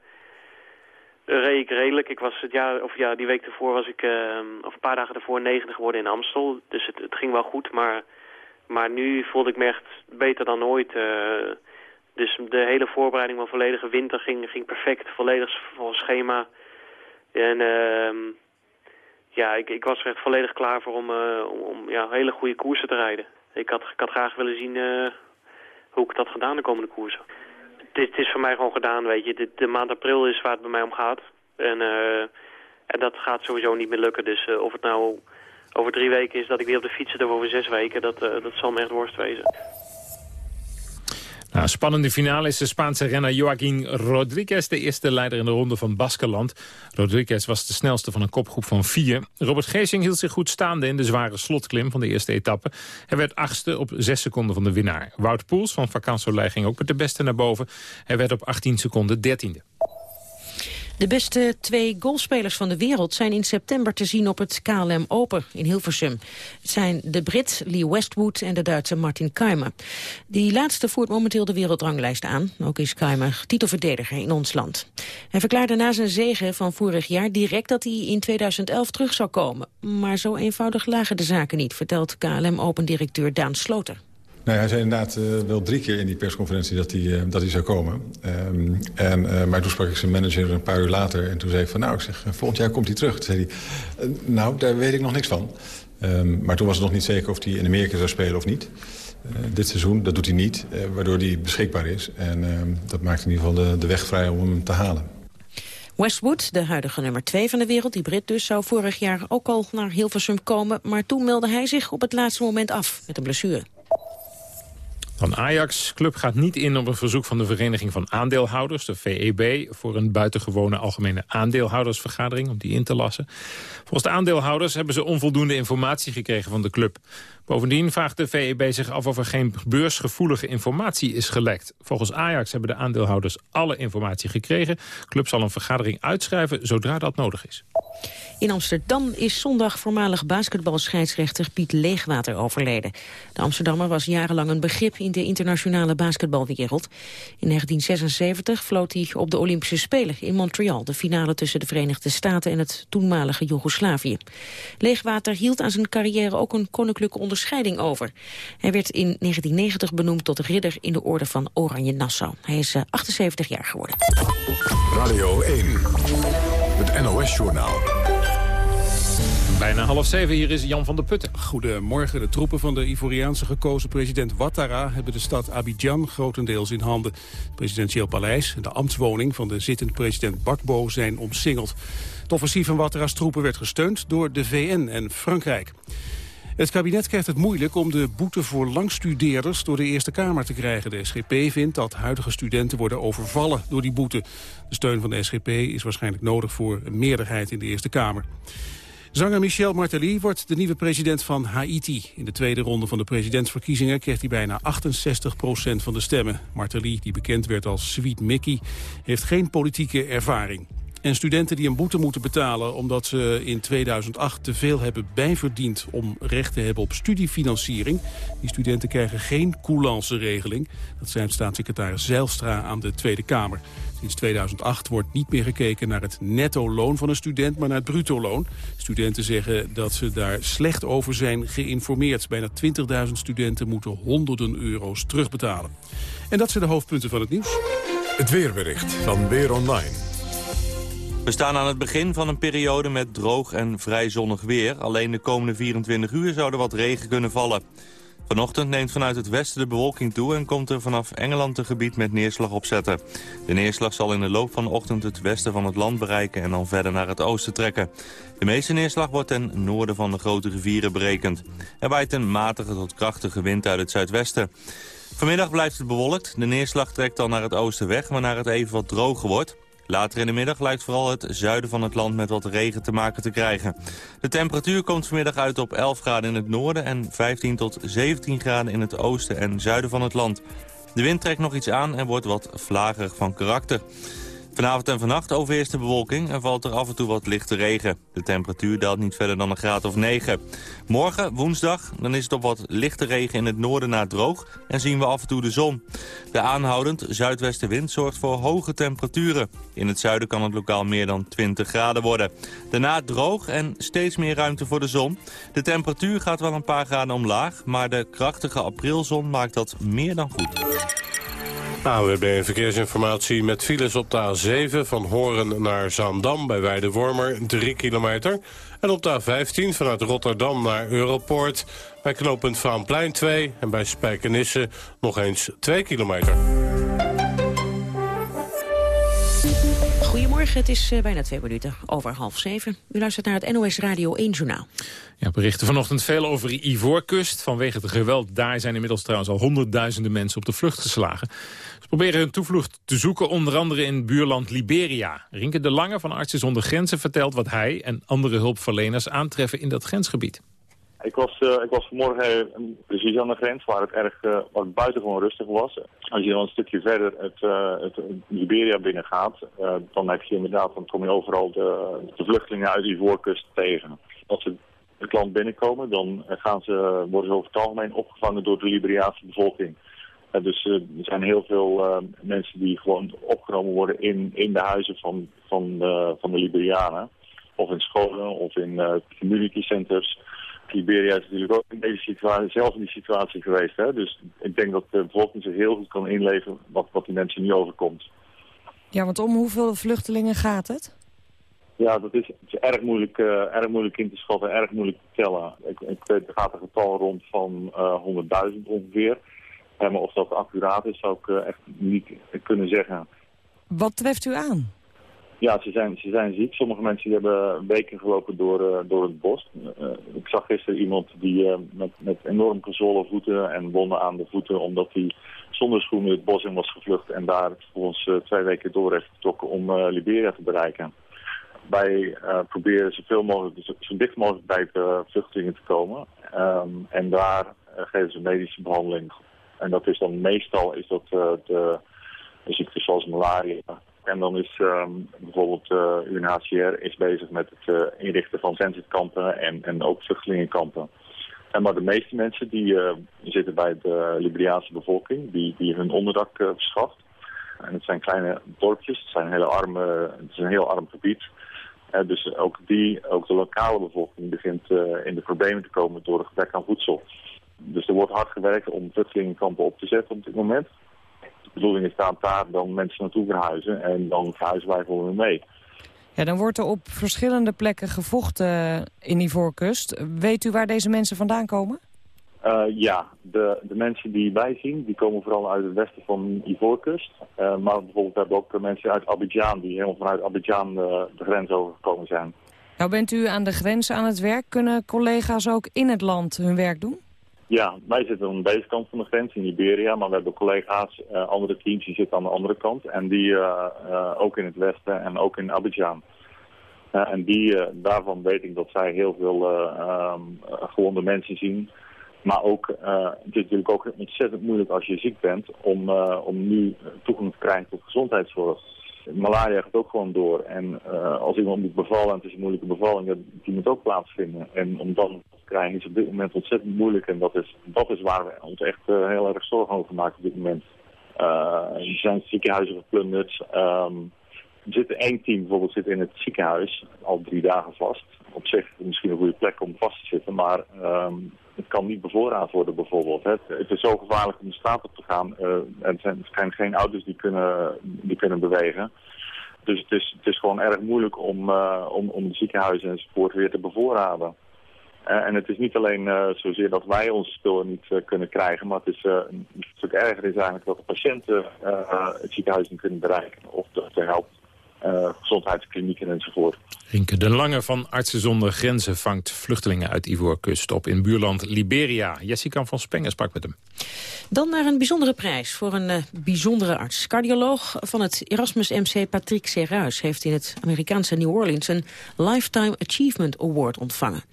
reed ik redelijk. Ik was het jaar, of ja, die week ervoor was ik, eh, of een paar dagen ervoor, negende geworden in Amstel. Dus het, het ging wel goed, maar, maar nu voelde ik me echt beter dan ooit. eh. dus de hele voorbereiding van volledige winter ging, ging perfect, volledig volgens schema. En ehm, ja, ik, ik was er echt volledig klaar voor om, om, om, ja, hele goede koersen te rijden. Ik had, ik had graag willen zien hoe ik dat gedaan de komende koersen. Het is voor mij gewoon gedaan, weet je. De, de maand april is waar het bij mij om gaat. En, eh, en dat gaat sowieso niet meer lukken. Dus eh, of het nou over drie weken is dat ik weer op de fiets zit of over zes weken, dat, eh, dat zal me echt worst wezen. Nou, spannende finale is de Spaanse renner Joaquín Rodriguez... de eerste leider in de ronde van Baskeland. Rodriguez was de snelste van een kopgroep van vier. Robert Geesing hield zich goed staande in de zware slotklim van de eerste etappe. Hij werd achtste op zes seconden van de winnaar. Wout Poels van Vacansoleil ging ook met de beste naar boven. Hij werd op 18 seconden dertiende. De beste twee golfspelers van de wereld zijn in september te zien op het KLM Open in Hilversum. Het zijn de Brit Lee Westwood en de Duitse Martin Keimer. Die laatste voert momenteel de wereldranglijst aan. Ook is Keimer titelverdediger in ons land. Hij verklaarde na zijn zege van vorig jaar direct dat hij in 2011 terug zou komen. Maar zo eenvoudig lagen de zaken niet, vertelt KLM Open-directeur Daan Sloter. Nou, hij zei inderdaad uh, wel drie keer in die persconferentie dat hij, uh, dat hij zou komen. Um, en, uh, maar toen sprak ik zijn manager een paar uur later. En toen zei ik van, nou, ik zeg, volgend jaar komt hij terug. Toen zei hij, nou, daar weet ik nog niks van. Um, maar toen was het nog niet zeker of hij in Amerika zou spelen of niet. dit seizoen, dat doet hij niet, waardoor hij beschikbaar is. En ehm, dat maakt in ieder geval de, de weg vrij om hem te halen. Westwood, de huidige nummer 2 van de wereld, die Brit dus, zou vorig jaar ook al naar Hilversum komen. Maar toen meldde hij zich op het laatste moment af met een blessure. Dan Ajax. Club gaat niet in op een verzoek van de Vereniging van Aandeelhouders, de VEB, voor een buitengewone algemene aandeelhoudersvergadering, om die in te lassen. Volgens de aandeelhouders hebben ze onvoldoende informatie gekregen van de club. Bovendien vraagt de VEB zich af of er geen beursgevoelige informatie is gelekt. Volgens Ajax hebben de aandeelhouders alle informatie gekregen. Club zal een vergadering uitschrijven zodra dat nodig is. In Amsterdam is zondag voormalig basketbalscheidsrechter Piet Leegwater overleden. De Amsterdammer was jarenlang een begrip in de internationale basketbalwereld. In 1976 floot hij op de Olympische Spelen in Montreal... de finale tussen de Verenigde Staten en het toenmalige Joegoslavië. Leegwater hield aan zijn carrière ook een koninklijke onderscheiding over. Hij werd in 1990 benoemd tot ridder in de orde van Oranje Nassau. Hij is 78 jaar geworden. Radio 1, het NOS-journaal. Bijna half zeven, hier is Jan van der Putten. Goedemorgen. De troepen van de Ivoriaanse gekozen president Ouattara... hebben de stad Abidjan grotendeels in handen. Het presidentieel paleis en de ambtswoning van de zittend president Bakbo zijn omsingeld. Het offensief van Ouattara's troepen werd gesteund door de VN en Frankrijk. Het kabinet krijgt het moeilijk om de boete voor langstudeerders door de Eerste Kamer te krijgen. De SGP vindt dat huidige studenten worden overvallen door die boete. De steun van de SGP is waarschijnlijk nodig voor een meerderheid in de Eerste Kamer. Zanger Michel Martelly wordt de nieuwe president van Haiti. In de tweede ronde van de presidentsverkiezingen kreeg hij bijna 68% van de stemmen. Martelly, die bekend werd als Sweet Mickey, heeft geen politieke ervaring. En studenten die een boete moeten betalen omdat ze in 2008 te veel hebben bijverdiend om recht te hebben op studiefinanciering. Die studenten krijgen geen coulance-regeling. Dat zei staatssecretaris Zijlstra aan de Tweede Kamer. Sinds 2008 wordt niet meer gekeken naar het netto-loon van een student, maar naar het bruto-loon. Studenten zeggen dat ze daar slecht over zijn geïnformeerd. Bijna 20.000 studenten moeten honderden euro's terugbetalen. En dat zijn de hoofdpunten van het nieuws. Het weerbericht van Weer Online. We staan aan het begin van een periode met droog en vrij zonnig weer. Alleen de komende 24 uur zou er wat regen kunnen vallen. Vanochtend neemt vanuit het westen de bewolking toe... en komt er vanaf Engeland een gebied met neerslag opzetten. De neerslag zal in de loop van de ochtend het westen van het land bereiken... en dan verder naar het oosten trekken. De meeste neerslag wordt ten noorden van de grote rivieren berekend. Er waait een matige tot krachtige wind uit het zuidwesten. Vanmiddag blijft het bewolkt. De neerslag trekt dan naar het oosten weg... waarna het even wat droger wordt. Later in de middag lijkt vooral het zuiden van het land met wat regen te maken te krijgen. De temperatuur komt vanmiddag uit op 11 graden in het noorden en 15 tot 17 graden in het oosten en zuiden van het land. De wind trekt nog iets aan en wordt wat vlagerig van karakter. Vanavond en vannacht overheerst de bewolking en valt er af en toe wat lichte regen. De temperatuur daalt niet verder dan een graad of 9. Morgen, woensdag, dan is het op wat lichte regen in het noorden na droog... en zien we af en toe de zon. De aanhoudend zuidwestenwind zorgt voor hoge temperaturen. In het zuiden kan het lokaal meer dan 20 graden worden. Daarna droog en steeds meer ruimte voor de zon. De temperatuur gaat wel een paar graden omlaag... maar de krachtige aprilzon maakt dat meer dan goed. AWB Verkeersinformatie met files op de A7 van Horen naar Zaandam bij Weidewormer 3 kilometer. En op de A15 vanuit Rotterdam naar Europoort bij knooppunt Vaanplein 2 en bij Spijkenisse nog eens 2 kilometer. Goedemorgen, het is eh, bijna twee minuten over half zeven. U luistert naar het NOS Radio 1 Journaal. Ja, berichten vanochtend veel over Ivoorkust. Vanwege het geweld daar zijn inmiddels trouwens al honderdduizenden mensen op de vlucht geslagen. Proberen hun toevlucht te zoeken, onder andere in buurland Liberia. Rinke de Lange van Artsen zonder Grenzen vertelt wat hij en andere hulpverleners aantreffen in dat grensgebied. Ik was, eh, ik was vanmorgen eh, precies aan de grens waar het erg uh, het buitengewoon rustig was. Als je dan een stukje verder het, het Liberia binnengaat, dan heb je inderdaad, dan kom je overal de, de vluchtelingen uit die voorkust tegen. Als ze het land binnenkomen, dan gaan ze, worden ze over het algemeen opgevangen door de Liberiaanse bevolking. Uh, dus er zijn heel veel mensen die gewoon opgenomen worden in, in de huizen van, van, de, van de Liberianen. Of in scholen of in community centers. Liberia is natuurlijk ook in deze situatie, zelf in die situatie geweest. Hè? Dus ik denk dat de bevolking zich heel goed kan inleven wat, wat die mensen nu overkomt. Ja, want om hoeveel vluchtelingen gaat het? Ja, dat is, het is erg, moeilijk, uh, erg moeilijk in te schatten, erg moeilijk te tellen. Ik, ik er gaat een getal rond van uh, 100.000 ongeveer. Maar of dat accuraat is, zou ik uh, echt niet kunnen zeggen. Wat treft u aan? Ja, ze zijn, ze zijn ziek. Sommige mensen die hebben weken gelopen door, uh, door het bos. Uh, ik zag gisteren iemand die uh, met, met enorm gezwollen voeten en wonden aan de voeten... omdat hij zonder schoenen het bos in was gevlucht... en daar volgens twee weken door heeft getrokken om Liberia te bereiken. Wij proberen zoveel mogelijk, zo, zo dicht mogelijk bij de vluchtelingen te komen. Um, en daar geven ze medische behandeling. En dat is dan meestal is dat, de, de ziektes zoals malaria... En dan is um, bijvoorbeeld uh, UNHCR is bezig met het uh, inrichten van transitkampen en, en ook vluchtelingenkampen. En maar de meeste mensen die zitten bij de Liberiaanse bevolking, die, die hun onderdak verschaft. En het zijn kleine dorpjes, het, zijn hele arme, het is een heel arm gebied. dus ook, die, ook de lokale bevolking begint in de problemen te komen door het gebrek aan voedsel. Dus er wordt hard gewerkt om vluchtelingenkampen op te zetten op dit moment bedoeling is daar dan mensen naartoe verhuizen en dan verhuizen wij voor hen mee. Ja, dan wordt er op verschillende plekken gevochten in die voorkust. Weet u waar deze mensen vandaan komen? Uh, ja, de, de mensen die wij zien, die komen vooral uit het westen van Ivoorkust. Uh, maar bijvoorbeeld hebben we ook mensen uit Abidjan, die helemaal vanuit Abidjan uh, de grens overgekomen zijn. Nou bent u aan de grens aan het werk. Kunnen collega's ook in het land hun werk doen? Ja, wij zitten aan deze kant van de grens in Liberia, maar we hebben collega's, uh, andere teams die zitten aan de andere kant. En die uh, uh, ook in het westen en ook in Abidjan. en die, daarvan weet ik dat zij heel veel um, gewonde mensen zien. Maar ook, het is natuurlijk ook ontzettend moeilijk als je ziek bent om, om nu toegang te krijgen tot gezondheidszorg. Malaria gaat ook gewoon door. En eh, als iemand moet bevallen en het is een moeilijke bevalling, dat, die moet ook plaatsvinden. En om dan te krijgen is op dit moment ontzettend moeilijk. En dat is, dat is waar we ons echt eh, heel erg zorgen over maken op dit moment. Eh, er zijn ziekenhuizen geplunderd. Ehm, er zit één team bijvoorbeeld zit in het ziekenhuis al drie dagen vast. Op zich misschien een goede plek om vast te zitten, maar ehm, het kan niet bevoorraad worden bijvoorbeeld. hè. Het, is zo gevaarlijk om de straat op te gaan. eh, en er zijn, geen auto's die kunnen, die kunnen bewegen. Dus het is, het is gewoon erg moeilijk om, eh, om, om de ziekenhuizen enzovoort weer te bevoorraden. En het is niet alleen eh, zozeer dat wij onze spullen niet kunnen krijgen, maar het is een stuk erger is eigenlijk dat de patiënten het ziekenhuis niet kunnen bereiken. Of dat er helpt eh, gezondheidsklinieken enzovoort. Rinke de Lange van Artsen zonder Grenzen vangt vluchtelingen uit Ivoorkust op in buurland Liberia. Jessica van Spengen sprak met hem. Dan naar een bijzondere prijs voor een eh, bijzondere arts. Cardioloog van het Erasmus MC Patrick Serruis heeft in het Amerikaanse New Orleans een Lifetime Achievement Award ontvangen.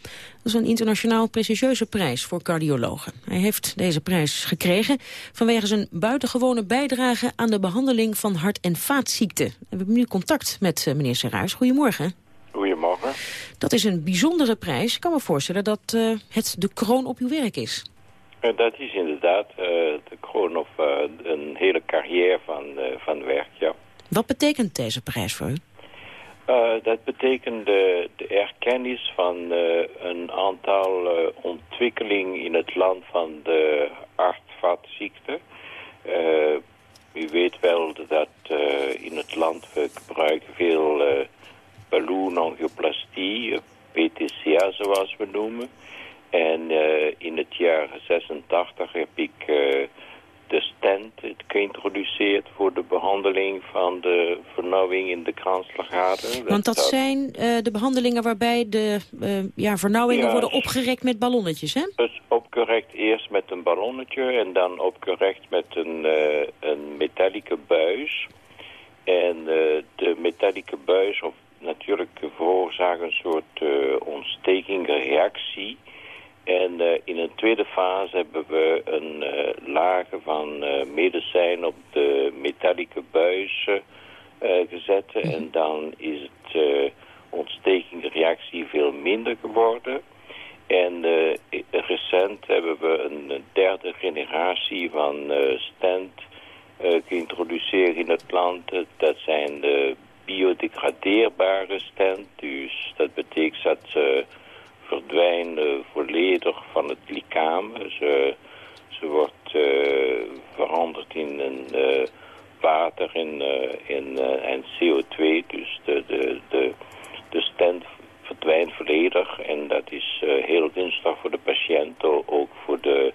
Dat is een internationaal prestigieuze prijs voor cardiologen. Hij heeft deze prijs gekregen vanwege zijn buitengewone bijdrage aan de behandeling van hart- en vaatziekten. We hebben nu contact met eh, meneer Serruis. Goedemorgen. Goedemorgen. Dat is een bijzondere prijs. Ik kan me voorstellen dat eh, het de kroon op uw werk is. Dat is inderdaad eh, de kroon op een hele carrière van, van werk, ja. Wat betekent deze prijs voor u? Dat betekent de, de erkennis van een aantal ontwikkelingen in het land van de hartvaatziekten. U weet wel dat eh, in het land we gebruiken veel balloonangioplastie, eh, PTCA zoals we noemen. En eh, in het jaar 86 heb ik de stent geïntroduceerd voor de behandeling van de vernauwing in de kransslagader. Want dat zijn eh, de behandelingen waarbij de eh, ja, vernauwingen Ja. worden opgerekt met ballonnetjes, hè? Dus opgerekt eerst met een ballonnetje en dan opgerekt met een, eh een metallieke buis. En de metallieke buis of natuurlijk veroorzaakt een soort ontstekingreactie. En eh, in een tweede fase hebben we een eh, lagen van eh, medicijn op de metallieke buis gezet. En dan is het ontstekingsreactie veel minder geworden. En recent hebben we een derde generatie van stent geïntroduceerd in het land. Dat zijn de biodegradeerbare stent. Dus dat betekent dat ze verdwijnen volledig van het lichaam. Ze, ze wordt eh, veranderd in een eh, water in, eh, in, en CO2. Dus de, de, de, de stent verdwijnt volledig. En dat is heel gunstig voor de patiënt. Ook voor de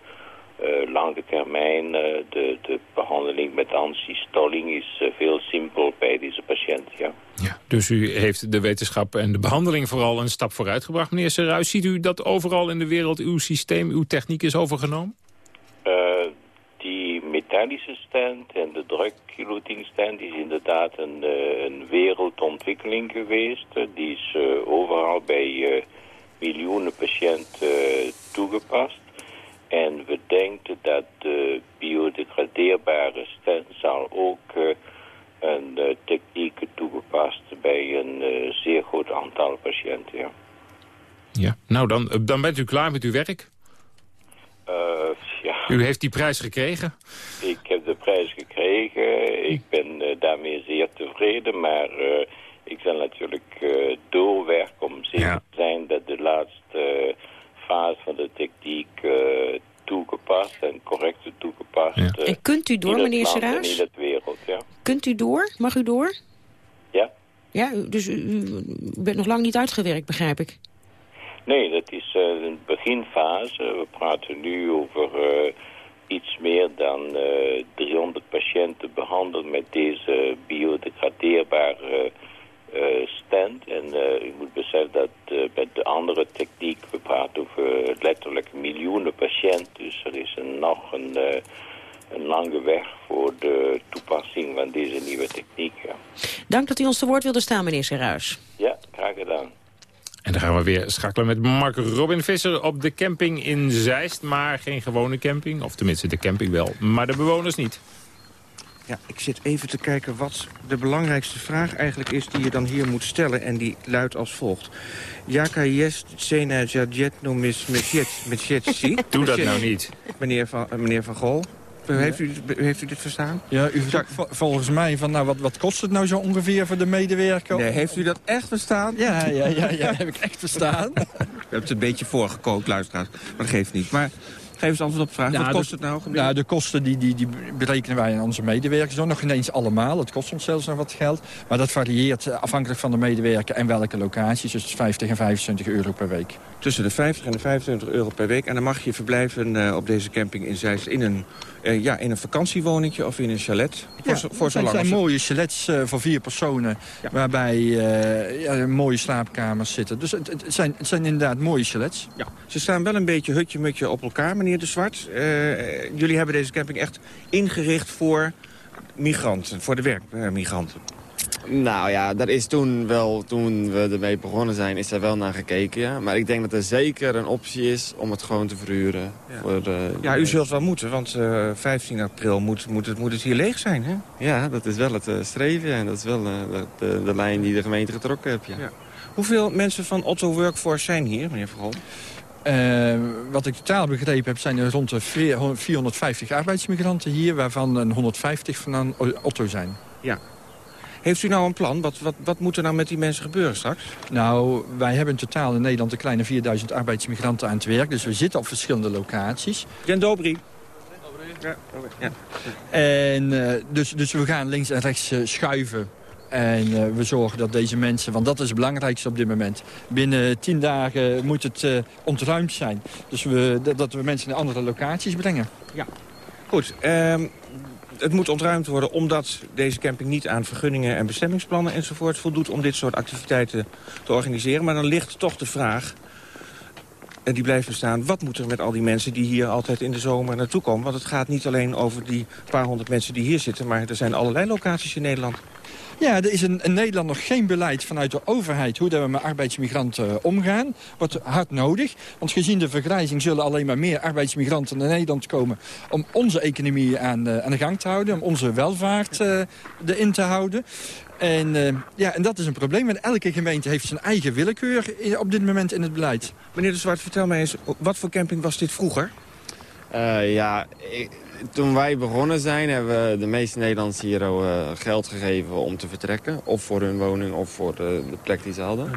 lange termijn. de, de behandeling met antistoling is veel simpel bij deze patiënt. Ja. Dus u heeft de wetenschap en de behandeling vooral een stap vooruit gebracht. Meneer Serruis, ziet u dat overal in de wereld uw systeem, uw techniek is overgenomen? Eh, die metallische stand en de drukguillotine stand is inderdaad een, eh, wereldontwikkeling geweest. Eh, die is overal bij miljoenen patiënten toegepast. En we denken dat de biodegradeerbare stand zal ook eh, een eh, techniek toegepast bij een eh, zeer groot aantal patiënten. Ja. Ja. Nou, dan, eh, dan bent u klaar met uw werk. Ja. U heeft die prijs gekregen. Ik heb de prijs gekregen. Ik ben daarmee zeer tevreden. Maar ik zal natuurlijk doorwerken om zeker te zijn dat de laatste fase van de techniek toegepast en correct toegepast. eh, En kunt u door, het meneer Serruis? in de wereld, ja. Kunt u door? Mag u door? Ja? Ja, dus u, u bent nog lang niet uitgewerkt, begrijp ik. Nee, dat is eh, een beginfase. We praten nu over eh, iets meer dan eh 300 patiënten behandeld met deze biodegradeerbare eh stand. En eh, u moet beseffen dat eh, met de andere techniek, we praten over letterlijk miljoenen patiënten. Dus er is een, nog een, eh, een lange weg voor de toepassing van deze nieuwe techniek. Ja, Dank dat u ons te woord wilde staan, meneer Serruis. ja graag gedaan. En dan gaan we weer schakelen met Mark Robin Visser op de camping in Zeist. Maar geen gewone camping, of tenminste de camping wel, maar de bewoners niet. Ja, ik zit even te kijken wat de belangrijkste vraag eigenlijk is... die je dan hier moet stellen en die luidt als volgt. Jaka jadjetno mis mesjetsi. Doe dat nou niet. Meneer Van, eh, meneer van Gol, heeft u, heeft u dit verstaan? Ja, u vo- volgens mij van, nou, wat, wat kost het nou zo ongeveer voor de medewerker? Nee, heeft u dat echt verstaan? Ja, ja, ja, ja heb ik echt verstaan. We hebben het een beetje voorgekookt, luisteraars. Maar dat geeft niet. Maar geef eens antwoord op de vraag. Ja, wat kost de- het nou? Nou, de kosten die, die, die berekenen wij aan onze medewerkers. Nog ineens allemaal. Het kost ons zelfs nog wat geld. Maar dat varieert eh, afhankelijk van de medewerker en welke locaties. Dus 50 en 25 euro per week. Tussen de 50 en de 25 euro per week. En dan mag je verblijven eh, op deze camping in Zeist in een, eh, ja, in een vakantiewoningje of in een chalet. Voor, zo- voor het zo zijn, lang zijn als het- mooie chalets eh, voor vier personen. Waarbij eh, ja, mooie slaapkamers zitten. Dus het, het zijn, het zijn inderdaad mooie chalets. Ja. Ze staan wel een beetje hutje-mutje op elkaar, meneer De Zwart. Eh, jullie hebben deze camping echt ingericht voor migranten, voor de werkmigranten. Nou ja, daar is toen wel, toen we ermee begonnen zijn, is daar wel naar gekeken, ja. Maar ik denk dat er zeker een optie is om het gewoon te verhuren. Voor, eh, Ja, u zult wel moeten, want eh, 15 april moet, moet, het, moet het hier leeg zijn, hè? Ja, dat is wel het eh, streven en dat is wel eh, de, de, de lijn die de gemeente getrokken heeft, ja. Hoeveel mensen van Otto Workforce zijn hier, meneer Vergol? Eh, wat ik totaal begrepen heb, zijn er rond de veer- 450 arbeidsmigranten hier... waarvan een 150 van Otto zijn. Ja. Heeft u nou een plan? Wat, wat, wat moet er nou met die mensen gebeuren straks? Nou, wij hebben in totaal in Nederland een kleine 4000 arbeidsmigranten aan het werk. Dus we zitten op verschillende locaties. Jen Dobry. Ja, ja. En, eh, dus, dus we gaan links en rechts eh, schuiven. En eh, we zorgen dat deze mensen, want dat is het belangrijkste op dit moment... binnen tien dagen moet het eh, ontruimd zijn. Dus we, dat- we mensen naar andere locaties brengen. Ja. Goed, ehm, het moet ontruimd worden omdat deze camping niet aan vergunningen en bestemmingsplannen enzovoort voldoet om dit soort activiteiten te organiseren. Maar dan ligt toch de vraag, en die blijft bestaan, wat moet er met al die mensen die hier altijd in de zomer naartoe komen? Want het gaat niet alleen over die paar honderd mensen die hier zitten, maar er zijn allerlei locaties in Nederland. Ja, er is in, in Nederland nog geen beleid vanuit de overheid... hoe dat we met arbeidsmigranten eh, omgaan. Wordt hard nodig. Want gezien de vergrijzing zullen alleen maar meer arbeidsmigranten naar Nederland komen... om onze economie aan, eh, aan de gang te houden. Om onze welvaart eh, erin te houden. En, eh, ja, en dat is een probleem. Want elke gemeente heeft zijn eigen willekeur in- op dit moment in het beleid. Meneer De Zwart, vertel mij eens, wat voor camping was dit vroeger? Eh, ja, ik- toen wij begonnen zijn, hebben we de meeste Nederlanders hier al, eh, geld gegeven om te vertrekken. Of voor hun woning of voor de, de plek die ze hadden.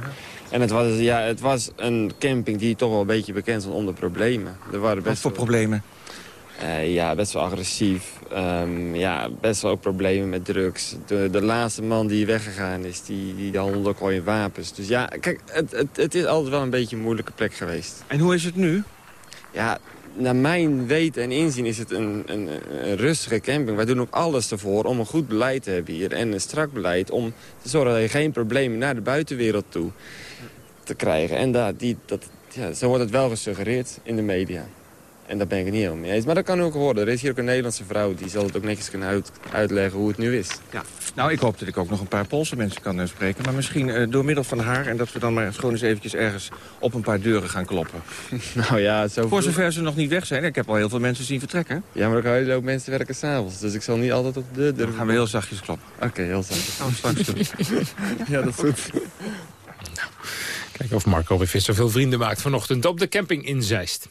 En het was, ja, het was een camping die toch wel een beetje bekend stond om de problemen. Er waren best Wat voor wel- problemen? Eh, ja, best wel agressief. Ehm, ja, best wel ook problemen met drugs. De, de laatste man die weggegaan is, die, die handelde ook al in wapens. Dus ja, kijk, het, het, het is altijd wel een beetje een moeilijke plek geweest. En hoe is het nu? Ja, naar mijn weten en inzien is het een, een, een rustige camping. Wij doen ook alles ervoor om een goed beleid te hebben hier. En een strak beleid om te zorgen dat je geen problemen naar de buitenwereld toe te krijgen. En dat, die, dat, ja, zo wordt het wel gesuggereerd in de media. En daar ben ik het niet helemaal mee eens. Maar dat kan ook worden. Er is hier ook een Nederlandse vrouw die zal het ook netjes kunnen uit, uitleggen hoe het nu is. Ja. Nou, ik hoop dat ik ook nog een paar Poolse mensen kan eh, spreken. Maar misschien eh, door middel van haar en dat we dan maar gewoon eens eventjes ergens op een paar deuren gaan kloppen. nou ja, zo Voor zover ze nog niet weg zijn. Ik heb al heel veel mensen zien vertrekken. Ja, maar ook een hele hoop mensen werken s'avonds. Dus ik zal niet altijd op de deur... Dan gaan we heel zachtjes kloppen. Oké, heel zachtjes. Gaan we straks doen. ja, dat is goed. Kijken of Marco weer zoveel vrienden maakt vanochtend op de camping in Zeist.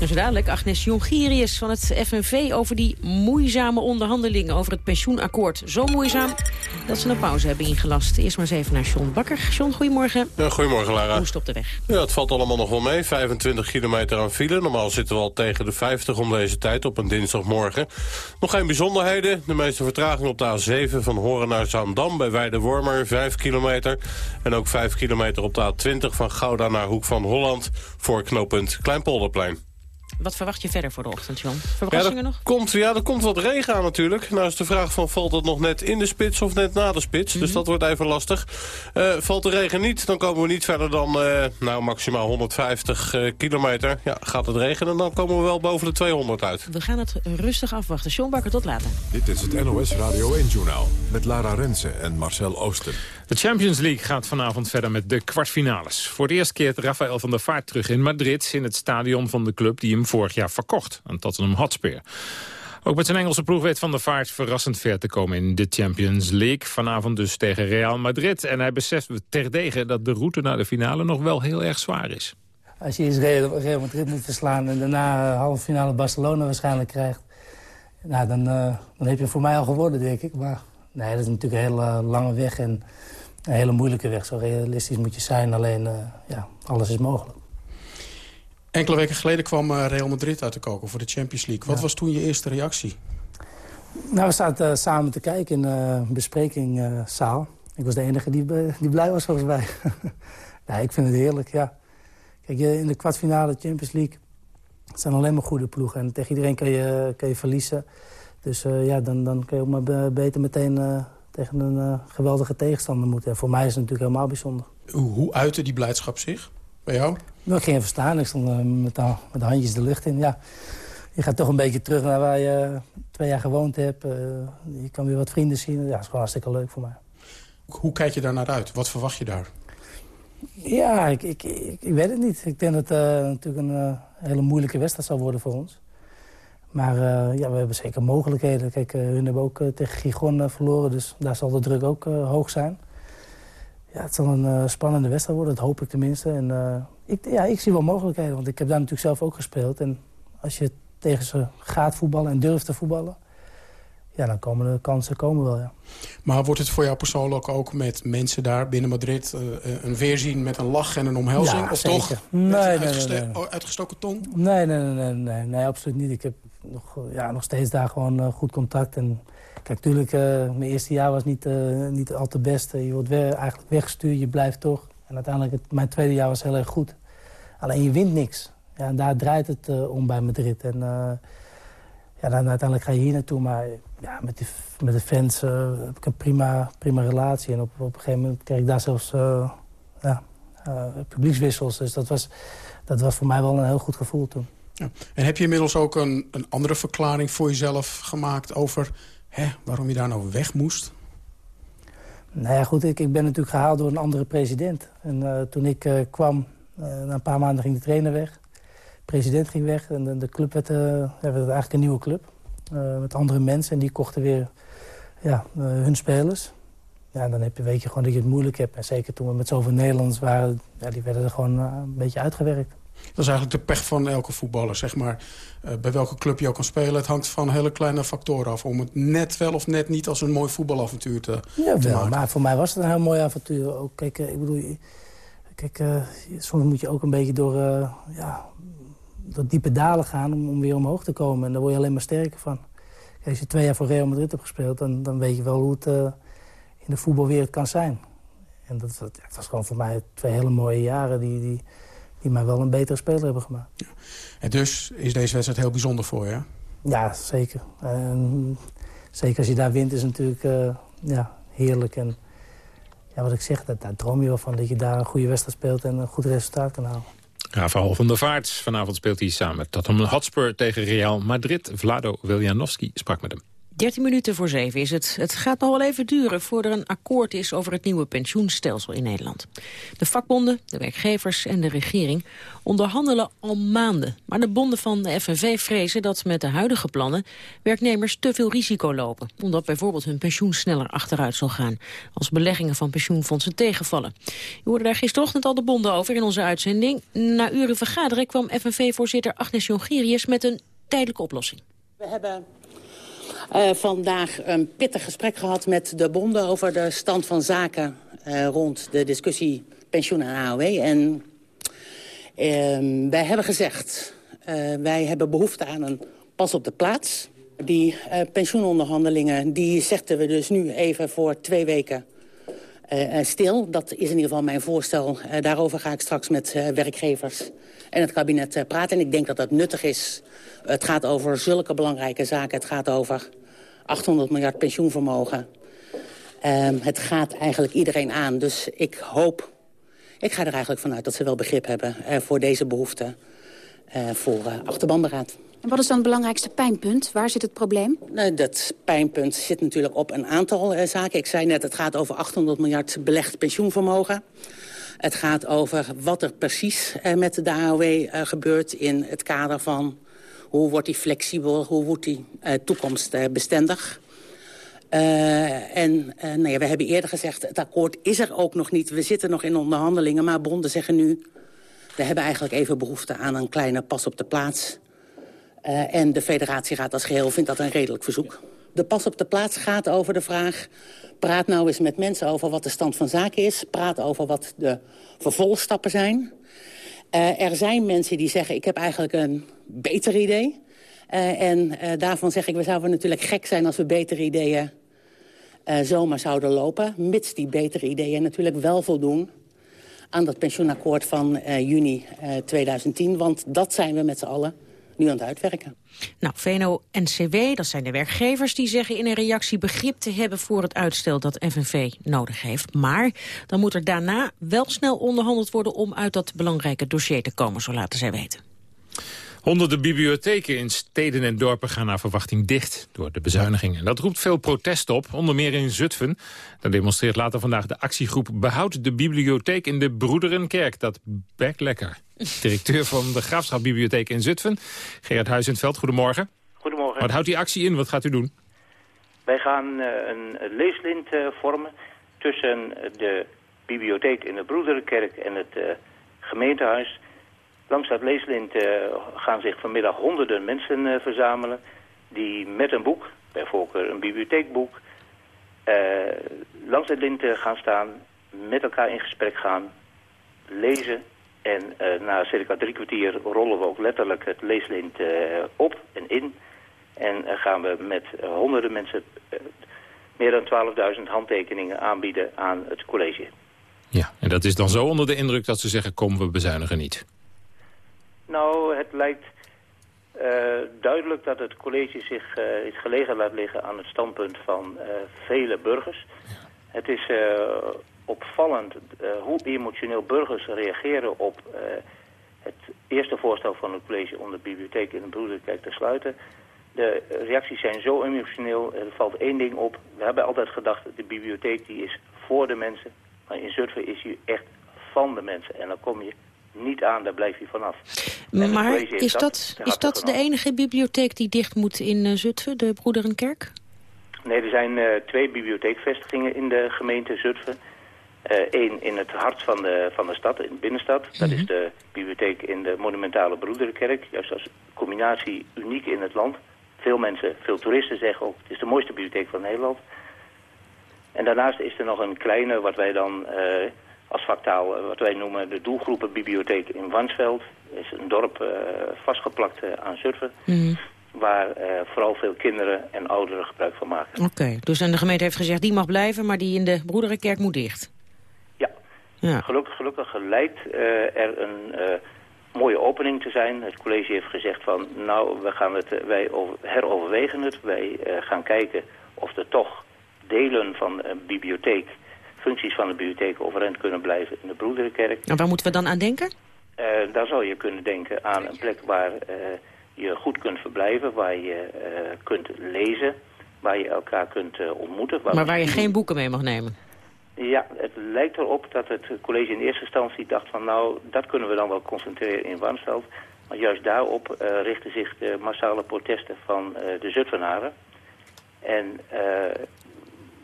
En zo dadelijk Agnes Jongerius van het FNV over die moeizame onderhandelingen over het pensioenakkoord. Zo moeizaam dat ze een pauze hebben ingelast. Eerst maar eens even naar John Bakker. John, goedemorgen. Ja, goedemorgen, Lara. Hoe is het op de weg? Ja, het valt allemaal nog wel mee. 25 kilometer aan file. Normaal zitten we al tegen de 50 om deze tijd op een dinsdagmorgen. Nog geen bijzonderheden. De meeste vertraging op de A7 van Horen naar Zaandam bij Weidewormer 5 kilometer. En ook 5 kilometer op de A20 van Gouda naar Hoek van Holland voor knooppunt Kleinpolderplein. Wat verwacht je verder voor de ochtend, John? Ja, Verrassingen er nog? Komt, ja, er komt wat regen aan natuurlijk. Nou is de vraag van valt het nog net in de spits of net na de spits. Dus dat wordt even lastig. Eh, valt de regen niet, dan komen we niet verder dan eh, nou, maximaal 150 eh, kilometer. Ja, gaat het regenen, dan komen we wel boven de 200 uit. We gaan het rustig afwachten. John Bakker, tot later. Dit is het NOS Radio 1-journaal met Lara Rensen en Marcel Oosten. De Champions League gaat vanavond verder met de kwartfinales. Voor de eerste keer Rafael van der Vaart terug in Madrid... in het stadion van de club die hem vorig jaar verkocht aan Tottenham Hotspur. Ook met zijn Engelse ploeg weet Van der Vaart verrassend ver te komen in de Champions League. Vanavond dus tegen Real Madrid. En hij beseft terdege dat de route naar de finale nog wel heel erg zwaar is. Als je eerst Real Madrid moet verslaan en daarna halve finale Barcelona waarschijnlijk krijgt... Nou, dan, eh, dan heb je voor mij al geworden, denk ik. Maar nee, dat is natuurlijk een hele lange weg en een hele moeilijke weg. Zo realistisch moet je zijn, alleen eh, ja, alles is mogelijk. Enkele weken geleden kwam eh, Real Madrid uit te koken voor de Champions League. Wat Ja. was toen je eerste reactie? Nou, we zaten eh, samen te kijken in een besprekingzaal. ik was de enige die, die blij was, volgens mij. nee, ik vind het heerlijk, ja. Kijk, je- in de kwartfinale Champions League... het zijn alleen maar goede ploegen. En tegen iedereen kan je, kan je verliezen. Dus ja, dan, dan kun je ook maar be- beter meteen tegen een eh, geweldige tegenstander moeten. En voor mij is het natuurlijk helemaal bijzonder. Hoe, hoe uitte die blijdschap zich bij jou? Nou, ik ging even staan. Ik stond eh, met, de, met de handjes de lucht in. Ja, je gaat toch een beetje terug naar waar je eh, twee jaar gewoond hebt. Je kan weer wat vrienden zien. Ja, dat is gewoon hartstikke leuk voor mij. Hoe kijk je daar naar uit? Wat verwacht je daar? Ja, ik, ik, ik, ik weet het niet. Ik denk dat het natuurlijk een hele moeilijke wedstrijd zal worden voor ons. Maar eh, ja, we hebben zeker mogelijkheden. Kijk, eh, hun hebben ook eh, tegen Gijon eh, verloren, dus daar zal de druk ook hoog zijn. Ja, het zal een spannende wedstrijd worden, dat hoop ik tenminste. En, ik, ja, ik zie wel mogelijkheden, want ik heb daar natuurlijk zelf ook gespeeld. En als je tegen ze gaat voetballen en durft te voetballen... ja, dan komen de kansen komen wel, ja. Maar wordt het voor jou persoonlijk ook met mensen daar binnen Madrid... een weerzien met een lach en een omhelzing? Ja, of zeker. toch Nee, nee, nee, nee. oh, uitgestoken tong? Nee, nee, nee, nee, nee, nee, absoluut niet. Ik heb nog, eh, ja, nog steeds daar gewoon eh, goed contact. En kijk, natuurlijk, eh, mijn eerste jaar was niet, niet al te best. Je wordt eigenlijk weggestuurd, je blijft toch. En uiteindelijk, mijn tweede jaar was heel erg goed. Alleen je wint niks. Ja, en daar draait het om bij Madrid. En ja, dan uiteindelijk ga je hier naartoe. Maar ja, met, die, met de fans heb ik een prima, prima relatie. En op, op een gegeven moment kreeg ik daar zelfs ja, publiekswissels. Dus dat was, dat was voor mij wel een heel goed gevoel toen. En heb je inmiddels ook een, een andere verklaring voor jezelf gemaakt... over hè, waarom je daar nou weg moest? Nou ja, goed, ik, ik ben natuurlijk gehaald door een andere president. En eh, toen ik eh, kwam, eh, na een paar maanden ging de trainer weg. De president ging weg en de, de club werd, werd eigenlijk een nieuwe club. met andere mensen en die kochten weer ja, hun spelers. Ja, en dan heb je, weet je gewoon dat je het moeilijk hebt. En zeker toen we met zoveel Nederlanders waren, ja, die werden er gewoon een beetje uitgewerkt. Dat is eigenlijk de pech van elke voetballer, zeg maar. Eh, bij welke club je ook kan spelen. Het hangt van hele kleine factoren af... om het net wel of net niet als een mooi voetbalavontuur te, Ja, te wel, maken. maar voor mij was het een heel mooi avontuur. Ook, kijk, eh, ik bedoel, kijk, eh, soms moet je ook een beetje door, eh, ja, door diepe dalen gaan om, om weer omhoog te komen. En daar word je alleen maar sterker van. Kijk, als je twee jaar voor Real Madrid hebt gespeeld, dan, dan weet je wel hoe het in de voetbalwereld kan zijn. En dat, was gewoon voor mij twee hele mooie jaren die, die, die mij wel een betere speler hebben gemaakt. En dus is deze wedstrijd heel bijzonder voor je? Ja, zeker. En zeker als je daar wint is het natuurlijk eh, ja, heerlijk. En ja, wat ik zeg, dat, daar droom je wel van. Dat je daar een goede wedstrijd speelt en een goed resultaat kan halen. Rafael van der Vaart. Vanavond speelt hij samen met Tottenham Hotspur tegen Real Madrid. Vlado Wiljanovski sprak met hem. 13 minuten voor 7 is het. Het gaat nog wel even duren voordat er een akkoord is over het nieuwe pensioenstelsel in Nederland. De vakbonden, de werkgevers en de regering onderhandelen al maanden. Maar de bonden van de FNV vrezen dat met de huidige plannen werknemers te veel risico lopen. Omdat bijvoorbeeld hun pensioen sneller achteruit zal gaan. Als beleggingen van pensioenfondsen tegenvallen. U hoorde daar gisterochtend al de bonden over in onze uitzending. Na uren vergaderen kwam FNV-voorzitter Agnes Jongerius met een tijdelijke oplossing. We hebben eh, vandaag een pittig gesprek gehad met de bonden... over de stand van zaken eh, rond de discussie pensioen en AOW. En ehm, wij hebben gezegd, eh, wij hebben behoefte aan een pas op de plaats. Die pensioenonderhandelingen die zetten we dus nu even voor twee weken eh, stil. Dat is in ieder geval mijn voorstel. Eh, daarover ga ik straks met eh, werkgevers en het kabinet praten. En ik denk dat dat nuttig is. Het gaat over zulke belangrijke zaken. Het gaat over 800 miljard pensioenvermogen. Ehm, het gaat eigenlijk iedereen aan. Dus ik hoop, ik ga er eigenlijk vanuit dat ze wel begrip hebben... voor deze behoefte eh, voor achterbandenraad. En wat is dan het belangrijkste pijnpunt? Waar zit het probleem? Nou, dat pijnpunt zit natuurlijk op een aantal eh, zaken. Ik zei net, het gaat over 800 miljard belegd pensioenvermogen. Het gaat over wat er precies eh, met de AOW eh, gebeurt in het kader van Hoe wordt die flexibel? Hoe wordt die uh, toekomstbestendig? Uh, en uh, nou ja, we hebben eerder gezegd, het akkoord is er ook nog niet. We zitten nog in onderhandelingen, maar bonden zeggen nu... we hebben eigenlijk even behoefte aan een kleine pas op de plaats. Uh, en de federatieraad als geheel vindt dat een redelijk verzoek. De pas op de plaats gaat over de vraag... praat nou eens met mensen over wat de stand van zaken is. Praat over wat de vervolgstappen zijn. er zijn mensen die zeggen, ik heb eigenlijk een beter idee... Uh, en daarvan zeg ik, we zouden natuurlijk gek zijn als we betere ideeën zomaar zouden lopen. Mits die betere ideeën natuurlijk wel voldoen aan dat pensioenakkoord van juni 2010. Want dat zijn we met z'n allen nu aan het uitwerken. Nou, VNO-NCW, dat zijn de werkgevers, die zeggen in een reactie begrip te hebben voor het uitstel dat FNV nodig heeft. Maar dan moet er daarna wel snel onderhandeld worden om uit dat belangrijke dossier te komen, zo laten zij weten. Honderden bibliotheken in steden en dorpen gaan naar verwachting dicht door de bezuinigingen. Dat roept veel protest op, onder meer in Zutphen. Daar demonstreert later vandaag de actiegroep Behoud de bibliotheek in de Broederenkerk. Dat bekt lekker. Directeur van de Graafschapbibliotheek in Zutphen, Gerard Huizenveld, goedemorgen. Goedemorgen. Wat houdt die actie in? Wat gaat u doen? Wij gaan uh, een leeslint uh, vormen tussen de bibliotheek in de Broederenkerk en het uh, gemeentehuis... Langs dat leeslint gaan zich vanmiddag honderden mensen verzamelen... die met een boek, bij voorkeur een bibliotheekboek... Langs het lint gaan staan, met elkaar in gesprek gaan, lezen... en na circa drie kwartier rollen we ook letterlijk het leeslint op en in... en gaan we met honderden mensen meer dan 12.000 handtekeningen aanbieden aan het college. Ja, en dat is dan zo onder de indruk dat ze zeggen... kom, we bezuinigen niet. Nou, het lijkt uh, duidelijk dat het college zich uh, iets gelegen laat liggen aan het standpunt van uh, vele burgers. Ja. Het is opvallend hoe emotioneel burgers reageren op het eerste voorstel van het college om de bibliotheek in de Broederkerk te sluiten. De reacties zijn zo emotioneel, er valt één ding op. We hebben altijd gedacht, de bibliotheek die is voor de mensen. Maar in Zutphen is hij echt van de mensen. En dan kom je niet aan, daar blijf je vanaf. Maar is, dat, is dat de enige bibliotheek die dicht moet in uh, Zutphen, de Broederenkerk? Nee, er zijn uh, twee bibliotheekvestigingen in de gemeente Zutphen. Eén uh, in het hart van de, van de stad, in de binnenstad. Mm -hmm. Dat is de bibliotheek in de monumentale Broederenkerk. Juist als combinatie uniek in het land. Veel mensen, veel toeristen zeggen ook, het is de mooiste bibliotheek van Nederland. En daarnaast is er nog een kleine, wat wij dan als vaktaal wat wij noemen de doelgroepenbibliotheek in Wansveld. Dat is een dorp uh, vastgeplakt uh, aan Zutphen. Mm. Waar vooral veel kinderen en ouderen gebruik van maken. Oké, okay, dus en de gemeente heeft gezegd die mag blijven, maar die in de Broederenkerk moet dicht. Ja. Gelukkig, gelukkig lijkt er een mooie opening te zijn. Het college heeft gezegd van nou, we gaan het, wij over, heroverwegen het. Wij gaan kijken of er toch delen van een bibliotheek functies van de bibliotheek overeind kunnen blijven in de Broederenkerk. En waar moeten we dan aan denken? Uh, daar zou je kunnen denken aan een plek waar uh, je goed kunt verblijven, waar je uh, kunt lezen, waar je elkaar kunt ontmoeten. Waar maar waar je geen boeken mee mag nemen? Ja, het lijkt erop dat het college in eerste instantie dacht van nou, dat kunnen we dan wel concentreren in Warnsveld. Maar juist daarop richten zich de massale protesten van de Zutphenaren. En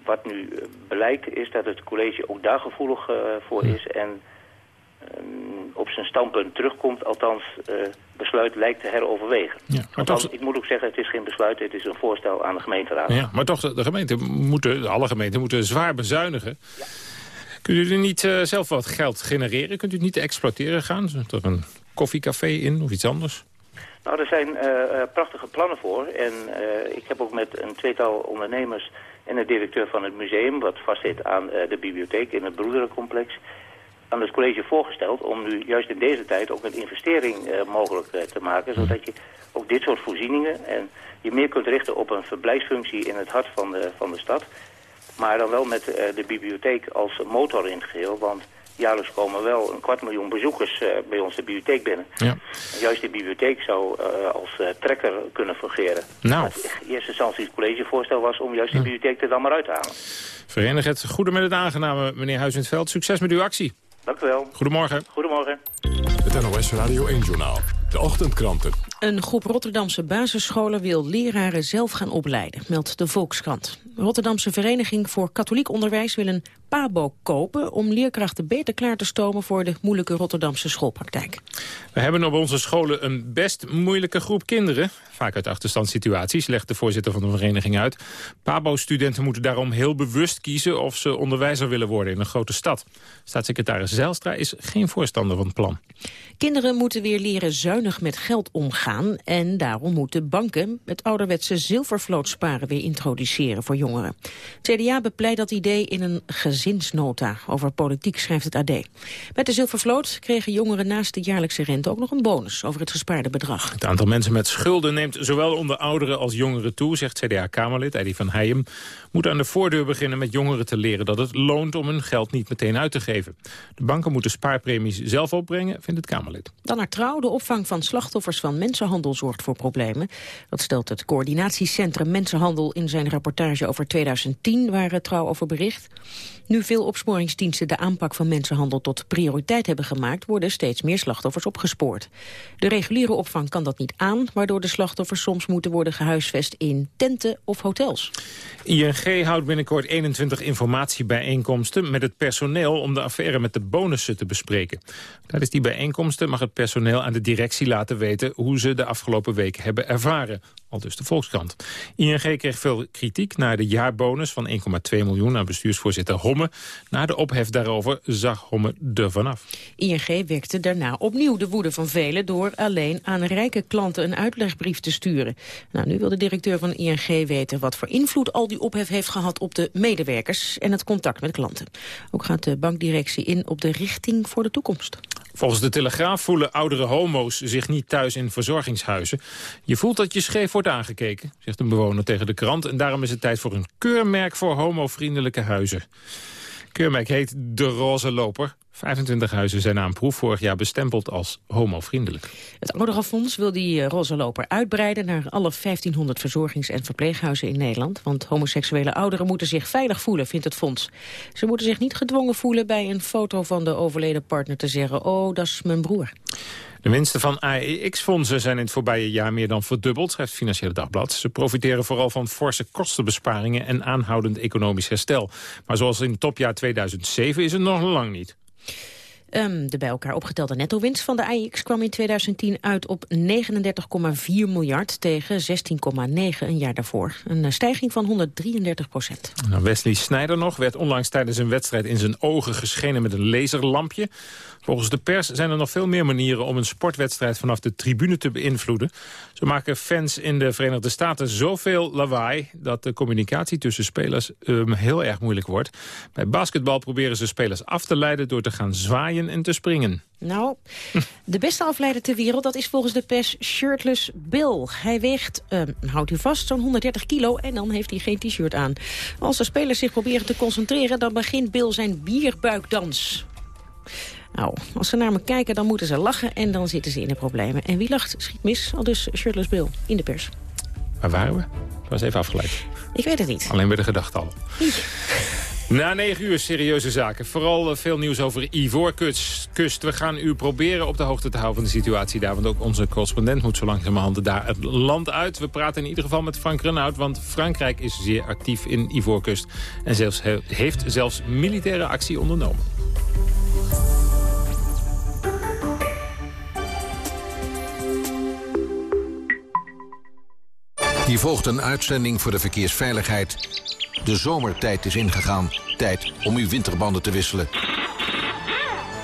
wat nu eh, blijkt is dat het college ook daar gevoelig uh, voor is en op zijn standpunt terugkomt, althans uh, besluit lijkt te heroverwegen. Ja, maar toch... Ik moet ook zeggen, het is geen besluit, het is een voorstel aan de gemeenteraad. Ja, maar toch, de, gemeente moeten, alle gemeenten moeten zwaar bezuinigen. Ja. Kunt u er niet uh, zelf wat geld genereren? Kunt u het niet exploiteren gaan? Is er een koffiecafé in of iets anders? Nou, er zijn uh, prachtige plannen voor. En ik heb ook met een tweetal ondernemers en de directeur van het museum... wat vastzit aan de bibliotheek in het Broederencomplex... aan het college voorgesteld om nu juist in deze tijd ook een investering uh, mogelijk uh, te maken... zodat je ook dit soort voorzieningen en je meer kunt richten op een verblijfsfunctie in het hart van de, van de stad... maar dan wel met de bibliotheek als motor in het geheel... want jaarlijks komen wel een kwart miljoen bezoekers uh, bij ons de bibliotheek binnen. Ja. Juist die bibliotheek zou uh, als uh, trekker kunnen fungeren. Nou. In eerste instantie het collegevoorstel was om juist die bibliotheek er dan maar uit te halen. Verenig het goede met het aangename, meneer Huis in het Succes met uw actie. Dank u wel. Goedemorgen. Goedemorgen. Het NOS Radio 1-journaal De ochtendkranten. Een groep Rotterdamse basisscholen wil leraren zelf gaan opleiden, meldt de Volkskrant. De Rotterdamse Vereniging voor Katholiek Onderwijs wil een PABO kopen... om leerkrachten beter klaar te stomen voor de moeilijke Rotterdamse schoolpraktijk. We hebben op onze scholen een best moeilijke groep kinderen. Vaak uit achterstandssituaties, legt de voorzitter van de vereniging uit. PABO-studenten moeten daarom heel bewust kiezen... of ze onderwijzer willen worden in een grote stad. Staatssecretaris Zijlstra is geen voorstander van het plan. Kinderen moeten weer leren zuinig met geld omgaan... en daarom moeten banken het ouderwetse zilvervloot sparen weer introduceren voor jongeren. CDA bepleit dat idee in een gezinsnota. Over politiek schrijft het AD. Met de zilvervloot kregen jongeren naast de jaarlijkse rente ook nog een bonus over het gespaarde bedrag. Het aantal mensen met schulden neemt zowel onder ouderen als jongeren toe, zegt CDA-Kamerlid Eddie van Heijem. Moet aan de voordeur beginnen met jongeren te leren dat het loont om hun geld niet meteen uit te geven. De banken moeten spaarpremies zelf opbrengen, vindt het Kamerlid. Dan naar trouw. De opvang van slachtoffers van mensenhandel zorgt voor problemen. Dat stelt het coördinatiecentrum Mensenhandel in zijn rapportage over 2010, waar het trouw over bericht. Nu veel opsporingsdiensten de aanpak van mensenhandel tot prioriteit hebben gemaakt, worden steeds meer slachtoffers opgespoord. De reguliere opvang kan dat niet aan, waardoor de slachtoffers soms moeten worden gehuisvest in tenten of hotels. ING houdt binnenkort 21 informatiebijeenkomsten met het personeel om de affaire met de bonussen te bespreken. Tijdens die bijeenkomsten mag het personeel aan de directie laten weten hoe ze de afgelopen weken hebben ervaren. Dus de Volkskrant. ING kreeg veel kritiek naar de jaarbonus van 1,2 miljoen aan bestuursvoorzitter Homme. Na de ophef daarover zag Homme er vanaf. ING wekte daarna opnieuw de woede van velen door alleen aan rijke klanten een uitlegbrief te sturen. Nou, nu wil de directeur van ING weten wat voor invloed al die ophef heeft gehad op de medewerkers en het contact met klanten. Ook gaat de bankdirectie in op de richting voor de toekomst. Volgens de Telegraaf voelen oudere homo's zich niet thuis in verzorgingshuizen. Je voelt dat je scheef wordt aangekeken, zegt een bewoner tegen de krant. En daarom is het tijd voor een keurmerk voor homovriendelijke huizen. Keurmerk heet De Roze Loper. 25 huizen zijn aan proef vorig jaar bestempeld als homovriendelijk. Het Ouderenfonds wil die eh, roze loper uitbreiden naar alle 1500 verzorgings- en verpleeghuizen in Nederland. Want homoseksuele ouderen moeten zich veilig voelen, vindt het fonds. Ze moeten zich niet gedwongen voelen bij een foto van de overleden partner te zeggen... oh, dat is mijn broer. De winsten van AEX-fondsen zijn in het voorbije jaar meer dan verdubbeld, schrijft Financiële Dagblad. Ze profiteren vooral van forse kostenbesparingen en aanhoudend economisch herstel. Maar zoals in het topjaar 2007 is het nog lang niet. Um, de bij elkaar opgetelde netto-winst van de AIX kwam in 2010 uit op 39,4 miljard tegen 16,9 een jaar daarvoor. Een stijging van 133 procent. Nou, Wesley Snijder nog werd onlangs tijdens een wedstrijd in zijn ogen geschenen met een laserlampje. Volgens de pers zijn er nog veel meer manieren om een sportwedstrijd vanaf de tribune te beïnvloeden. Zo maken fans in de Verenigde Staten zoveel lawaai dat de communicatie tussen spelers um, heel erg moeilijk wordt. Bij basketbal proberen ze spelers af te leiden door te gaan zwaaien en te springen. Nou, de beste afleider ter wereld, dat is volgens de pers Shirtless Bill. Hij weegt, uh, houdt u vast, zo'n 130 kilo en dan heeft hij geen t-shirt aan. Als de spelers zich proberen te concentreren, dan begint Bill zijn bierbuikdans. Nou, als ze naar me kijken, dan moeten ze lachen en dan zitten ze in de problemen. En wie lacht, schiet mis, al dus Shirtless Bill in de pers. Waar waren we? Dat was even afgeleid. Ik weet het niet. Alleen bij de gedachte al. Na negen uur serieuze zaken. Vooral eh, veel nieuws over Ivoorkust. We gaan u proberen op de hoogte te houden van de situatie daar. Want ook onze correspondent moet zo langzamerhand daar het land uit. We praten in ieder geval met Frank Renaud. Want Frankrijk is zeer actief in Ivoorkust. En zelfs, heeft zelfs militaire actie ondernomen. Hier volgt een uitzending voor de verkeersveiligheid. De zomertijd is ingegaan. Tijd om uw winterbanden te wisselen.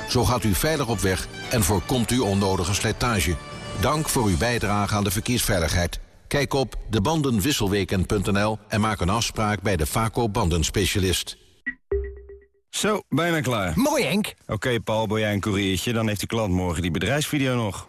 Zo gaat u veilig op weg en voorkomt u onnodige slijtage. Dank voor uw bijdrage aan de verkeersveiligheid. Kijk op debandenwisselweken.nl en maak een afspraak bij de Vaco bandenspecialist. Zo, bijna klaar. Mooi, Henk. Oké, Paul, ben jij een koeriertje? Dan heeft de klant morgen die bedrijfsvideo nog.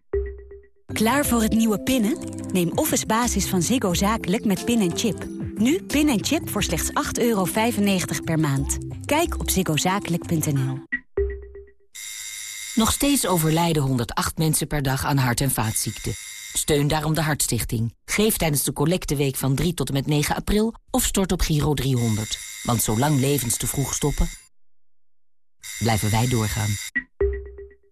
Klaar voor het nieuwe pinnen? Neem Office Basis van Ziggo Zakelijk met pin en chip. Nu pin en chip voor slechts 8,95 euro per maand. Kijk op ziggozakelijk.nl. Nog steeds overlijden 108 mensen per dag aan hart- en vaatziekten. Steun daarom de Hartstichting. Geef tijdens de collecteweek van 3 tot en met 9 april of stort op Giro 300. Want zolang levens te vroeg stoppen, blijven wij doorgaan.